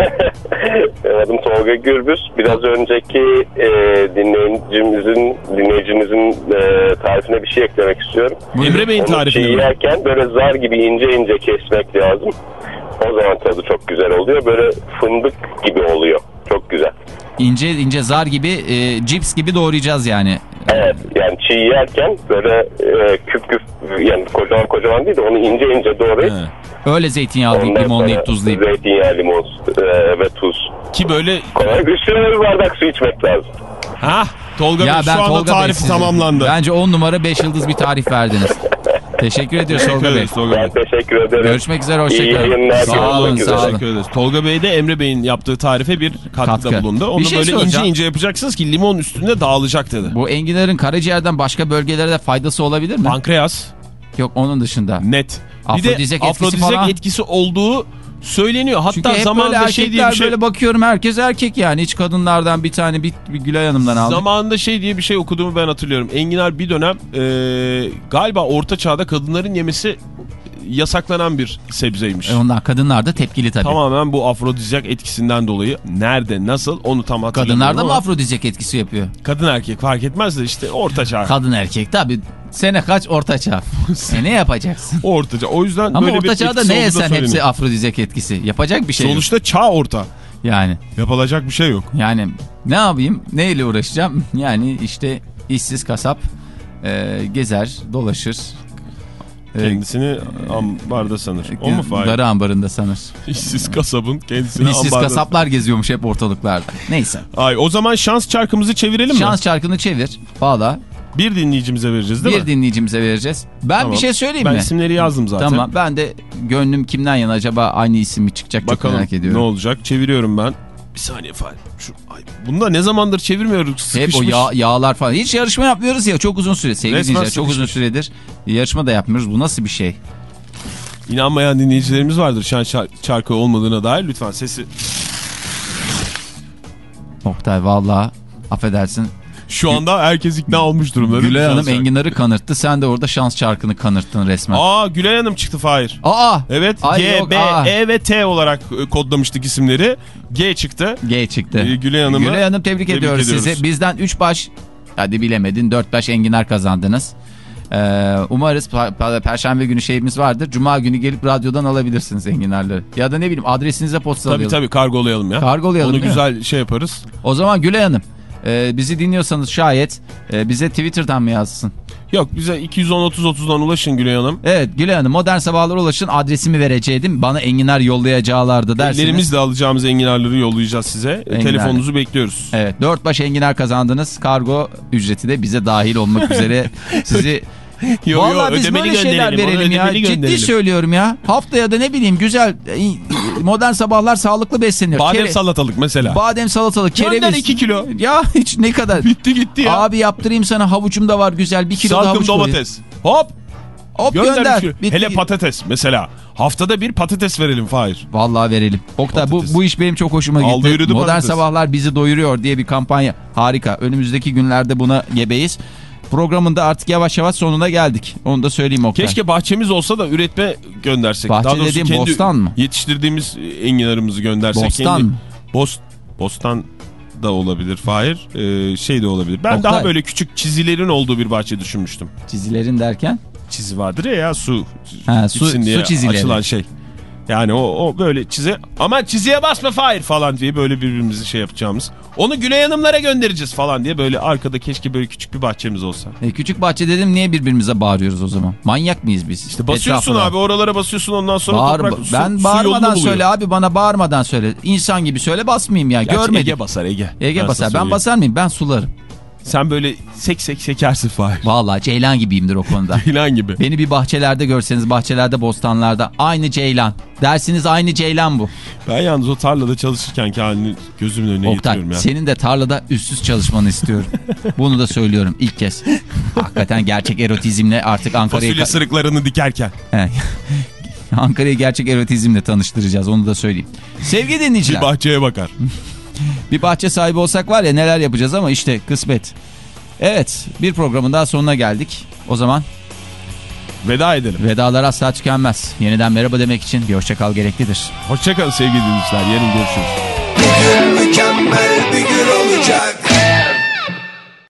Speaker 4: Adım Tolga Gürbüz. Biraz önceki e, dinleyicimizin dinleyicimizin e, tarifine bir şey eklemek istiyorum.
Speaker 5: Emre Bey'in
Speaker 4: çiğ
Speaker 5: mi?
Speaker 4: yerken böyle zar gibi ince ince kesmek lazım. O zaman tadı çok güzel oluyor. Böyle fındık gibi oluyor. Çok güzel.
Speaker 3: İnce ince zar gibi e, cips gibi doğrayacağız yani.
Speaker 4: Evet yani çiğ yerken böyle e, küp küp yani kocaman kocaman değil de onu ince ince doğrayıp
Speaker 3: Öyle zeytinyağlayıp
Speaker 4: ondan
Speaker 3: limonlayıp tuzlayıp.
Speaker 4: Zeytinyağı, limon e, ve tuz.
Speaker 5: Ki böyle...
Speaker 4: Kolay üstüne bir bardak su içmek lazım.
Speaker 5: Ha Tolga Bey şu anda
Speaker 3: Tolga Bey
Speaker 5: tarifi
Speaker 3: sizi-
Speaker 5: tamamlandı.
Speaker 3: Bence 10 numara 5 yıldız bir tarif verdiniz. Teşekkür ediyoruz Tolga Bey.
Speaker 5: Tolga Bey.
Speaker 4: Ben teşekkür ederim.
Speaker 3: Görüşmek üzere, hoşça
Speaker 4: İyi
Speaker 3: kalın.
Speaker 4: yayınlar.
Speaker 3: Sağ olun, sağ olun.
Speaker 5: Teşekkür ederiz. Tolga Bey de Emre Bey'in yaptığı tarife bir katkıda
Speaker 3: Katkı.
Speaker 5: bulundu. Onu
Speaker 3: şey
Speaker 5: böyle ince ince yapacaksınız ki limon üstünde dağılacak dedi.
Speaker 3: Bu enginarın karaciğerden başka bölgelere de faydası olabilir mi?
Speaker 5: Pankreas
Speaker 3: Yok onun dışında.
Speaker 5: net. Bir
Speaker 3: Afrodizyak
Speaker 5: de
Speaker 3: etkisi
Speaker 5: afrodizyak etkisi olduğu söyleniyor. Hatta
Speaker 3: Çünkü hep böyle
Speaker 5: zamanında şey diye bir şey
Speaker 3: böyle bakıyorum herkes erkek yani. Hiç kadınlardan bir tane bir, bir Gülay Hanım'dan aldım.
Speaker 5: Zamanında şey diye bir şey okuduğumu ben hatırlıyorum. Enginar bir dönem e, galiba orta çağda kadınların yemesi yasaklanan bir sebzeymiş.
Speaker 3: E ondan kadınlar da tepkili tabii.
Speaker 5: Tamamen bu afrodizyak etkisinden dolayı nerede nasıl onu tam hatırlamıyorum
Speaker 3: Kadınlar da mı afrodizyak etkisi yapıyor?
Speaker 5: kadın erkek fark etmez de işte orta çağ.
Speaker 3: Kadın erkek tabii. Sene kaç orta çağ. e ne yapacaksın?
Speaker 5: orta çağ. O yüzden
Speaker 3: Ama
Speaker 5: böyle bir
Speaker 3: orta çağda
Speaker 5: etkisi
Speaker 3: ne yesen hepsi afrodizyak etkisi. Yapacak bir şey yok.
Speaker 5: Sonuçta çağ orta.
Speaker 3: Yani.
Speaker 5: Yapılacak bir şey yok.
Speaker 3: Yani ne yapayım? Neyle uğraşacağım? Yani işte işsiz kasap e, gezer, dolaşır. E,
Speaker 5: Kendisini ambarda sanır. O mu Fahir?
Speaker 3: Darı ambarında sanır.
Speaker 5: İşsiz kasabın kendisini
Speaker 3: İşsiz
Speaker 5: ambarda
Speaker 3: kasaplar geziyormuş hep ortalıklarda. Neyse.
Speaker 5: Ay o zaman şans çarkımızı çevirelim mi?
Speaker 3: Şans çarkını çevir. Bağla.
Speaker 5: Bir dinleyicimize vereceğiz değil
Speaker 3: bir
Speaker 5: mi?
Speaker 3: dinleyicimize vereceğiz. Ben
Speaker 5: Tamam.
Speaker 3: bir şey söyleyeyim
Speaker 5: ben
Speaker 3: mi?
Speaker 5: isimleri yazdım zaten.
Speaker 3: Tamam ben de gönlüm kimden yana acaba aynı isim mi çıkacak çok
Speaker 5: Bakalım
Speaker 3: merak
Speaker 5: ne
Speaker 3: ediyorum.
Speaker 5: olacak. Çeviriyorum ben. Bir saniye Fahir. Şu, ay, bunu da ne zamandır çevirmiyoruz.
Speaker 3: Hep
Speaker 5: Sıkışmış.
Speaker 3: o yağ, yağlar falan. Hiç yarışma yapmıyoruz ya çok uzun süre. Sevgili dinleyiciler çok uzun süredir yarışma da yapmıyoruz. Bu nasıl bir şey?
Speaker 5: İnanmayan dinleyicilerimiz vardır şan şar- çarkı olmadığına dair. Lütfen sesi.
Speaker 3: Oktay valla affedersin.
Speaker 5: Şu anda herkes ikna olmuş durumda.
Speaker 3: Gülay Hanım enginarı kanırttı. Sen de orada şans çarkını kanırttın resmen.
Speaker 5: Aa Gülay Hanım çıktı Fahir.
Speaker 3: Aa!
Speaker 5: Evet
Speaker 3: Ay
Speaker 5: G,
Speaker 3: yok,
Speaker 5: B,
Speaker 3: aa.
Speaker 5: E ve T olarak e, kodlamıştık isimleri. G çıktı.
Speaker 3: G çıktı.
Speaker 5: Ee, Gülay Hanım'ı
Speaker 3: Gülay Hanım tebrik,
Speaker 5: tebrik
Speaker 3: ediyoruz,
Speaker 5: ediyoruz.
Speaker 3: sizi. Bizden 3 baş, hadi bilemedin 4 baş enginar kazandınız. Ee, umarız perşembe günü şeyimiz vardır. Cuma günü gelip radyodan alabilirsiniz enginarları. Ya da ne bileyim adresinize
Speaker 5: Tabii
Speaker 3: postalayalım.
Speaker 5: tabii kargolayalım ya.
Speaker 3: Kargolayalım
Speaker 5: Onu
Speaker 3: değil mi?
Speaker 5: güzel şey yaparız.
Speaker 3: O zaman Gülay Hanım e, bizi dinliyorsanız şayet e, bize Twitter'dan mı yazsın?
Speaker 5: Yok bize 210-30-30'dan ulaşın Gülay Hanım.
Speaker 3: Evet Gülay Hanım modern sabahlar ulaşın adresimi vereceğim. Bana enginar yollayacaklardı dersiniz.
Speaker 5: Ellerimizle alacağımız enginarları yollayacağız size.
Speaker 3: Enginar.
Speaker 5: Telefonunuzu bekliyoruz.
Speaker 3: Evet dört baş enginar kazandınız. Kargo ücreti de bize dahil olmak üzere sizi...
Speaker 5: Yo, yo,
Speaker 3: Vallahi biz
Speaker 5: ödemeli
Speaker 3: böyle şeyler verelim ya. Ciddi söylüyorum ya. Haftaya da ne bileyim güzel modern sabahlar sağlıklı besleniyor.
Speaker 5: Badem
Speaker 3: Kere-
Speaker 5: salatalık mesela.
Speaker 3: Badem salatalık,
Speaker 5: Gönder
Speaker 3: kereviz.
Speaker 5: 2 kilo.
Speaker 3: Ya hiç ne kadar.
Speaker 5: Bitti gitti ya.
Speaker 3: Abi yaptırayım sana havucum da var güzel. Bir kilo da
Speaker 5: Salkım
Speaker 3: havuç koyayım.
Speaker 5: domates. Hop.
Speaker 3: Hop
Speaker 5: Gönder.
Speaker 3: gönder.
Speaker 5: Hele patates mesela. Haftada bir patates verelim Fahir.
Speaker 3: Vallahi verelim. Oktay bu, bu iş benim çok hoşuma gitti.
Speaker 5: Aldı
Speaker 3: Modern
Speaker 5: patates.
Speaker 3: Sabahlar bizi doyuruyor diye bir kampanya. Harika. Önümüzdeki günlerde buna gebeyiz. Programın da artık yavaş yavaş sonuna geldik. Onu da söyleyeyim Oktay.
Speaker 5: Keşke bahçemiz olsa da üretme göndersek.
Speaker 3: Bahçe
Speaker 5: Daha doğrusu
Speaker 3: dediğin
Speaker 5: kendi
Speaker 3: bostan mı?
Speaker 5: Yetiştirdiğimiz enginarımızı göndersek.
Speaker 3: Bostan
Speaker 5: kendi...
Speaker 3: mı?
Speaker 5: Bost, bostan da olabilir Fahir. Ee, şey de olabilir. Ben
Speaker 3: Oktay.
Speaker 5: daha böyle küçük çizilerin olduğu bir bahçe düşünmüştüm.
Speaker 3: Çizilerin derken?
Speaker 5: Çizi vardır ya, ya su,
Speaker 3: Ha, su-
Speaker 5: diye
Speaker 3: su çizileri.
Speaker 5: açılan şey. Yani o, o böyle çize ama çiziye basma Fahir falan diye böyle birbirimizi şey yapacağımız. Onu Gülay Hanımlara göndereceğiz falan diye böyle arkada keşke böyle küçük bir bahçemiz olsa.
Speaker 3: E, küçük bahçe dedim niye birbirimize bağırıyoruz o zaman? Manyak mıyız biz?
Speaker 5: İşte basıyorsun
Speaker 3: Etrafına.
Speaker 5: abi oralara basıyorsun ondan sonra
Speaker 3: Bağır,
Speaker 5: toprak su-
Speaker 3: ben
Speaker 5: su
Speaker 3: bağırmadan söyle abi bana bağırmadan söyle. İnsan gibi söyle basmayayım ya.
Speaker 5: Gerçi
Speaker 3: Görmedik.
Speaker 5: Ege basar Ege.
Speaker 3: Ege
Speaker 5: Ben
Speaker 3: basar. Ben basar mıyım? Ben sularım.
Speaker 5: Sen böyle sek sek sekersin Fahir.
Speaker 3: Vallahi ceylan gibiyimdir o konuda.
Speaker 5: Ceylan gibi.
Speaker 3: Beni bir bahçelerde görseniz bahçelerde bostanlarda aynı ceylan. Dersiniz aynı ceylan bu.
Speaker 5: Ben yalnız o tarlada çalışırken halini gözümün önüne
Speaker 3: Oktay
Speaker 5: getiriyorum ya.
Speaker 3: senin de tarlada üstsüz çalışmanı istiyorum. Bunu da söylüyorum ilk kez. Hakikaten gerçek erotizmle artık Ankara'ya...
Speaker 5: Fasulye sırıklarını dikerken.
Speaker 3: Ankara'yı gerçek erotizmle tanıştıracağız onu da söyleyeyim. Sevgili dinleyiciler.
Speaker 5: Bir bahçeye bakar.
Speaker 3: Bir bahçe sahibi olsak var ya neler yapacağız ama işte kısmet. Evet bir programın daha sonuna geldik. O zaman
Speaker 5: Veda edelim.
Speaker 3: vedalar asla tükenmez. Yeniden merhaba demek için bir hoşçakal gereklidir.
Speaker 5: Hoşçakalın sevgili dinleyiciler. Yarın görüşürüz.
Speaker 2: Mükemmel bir gün olacak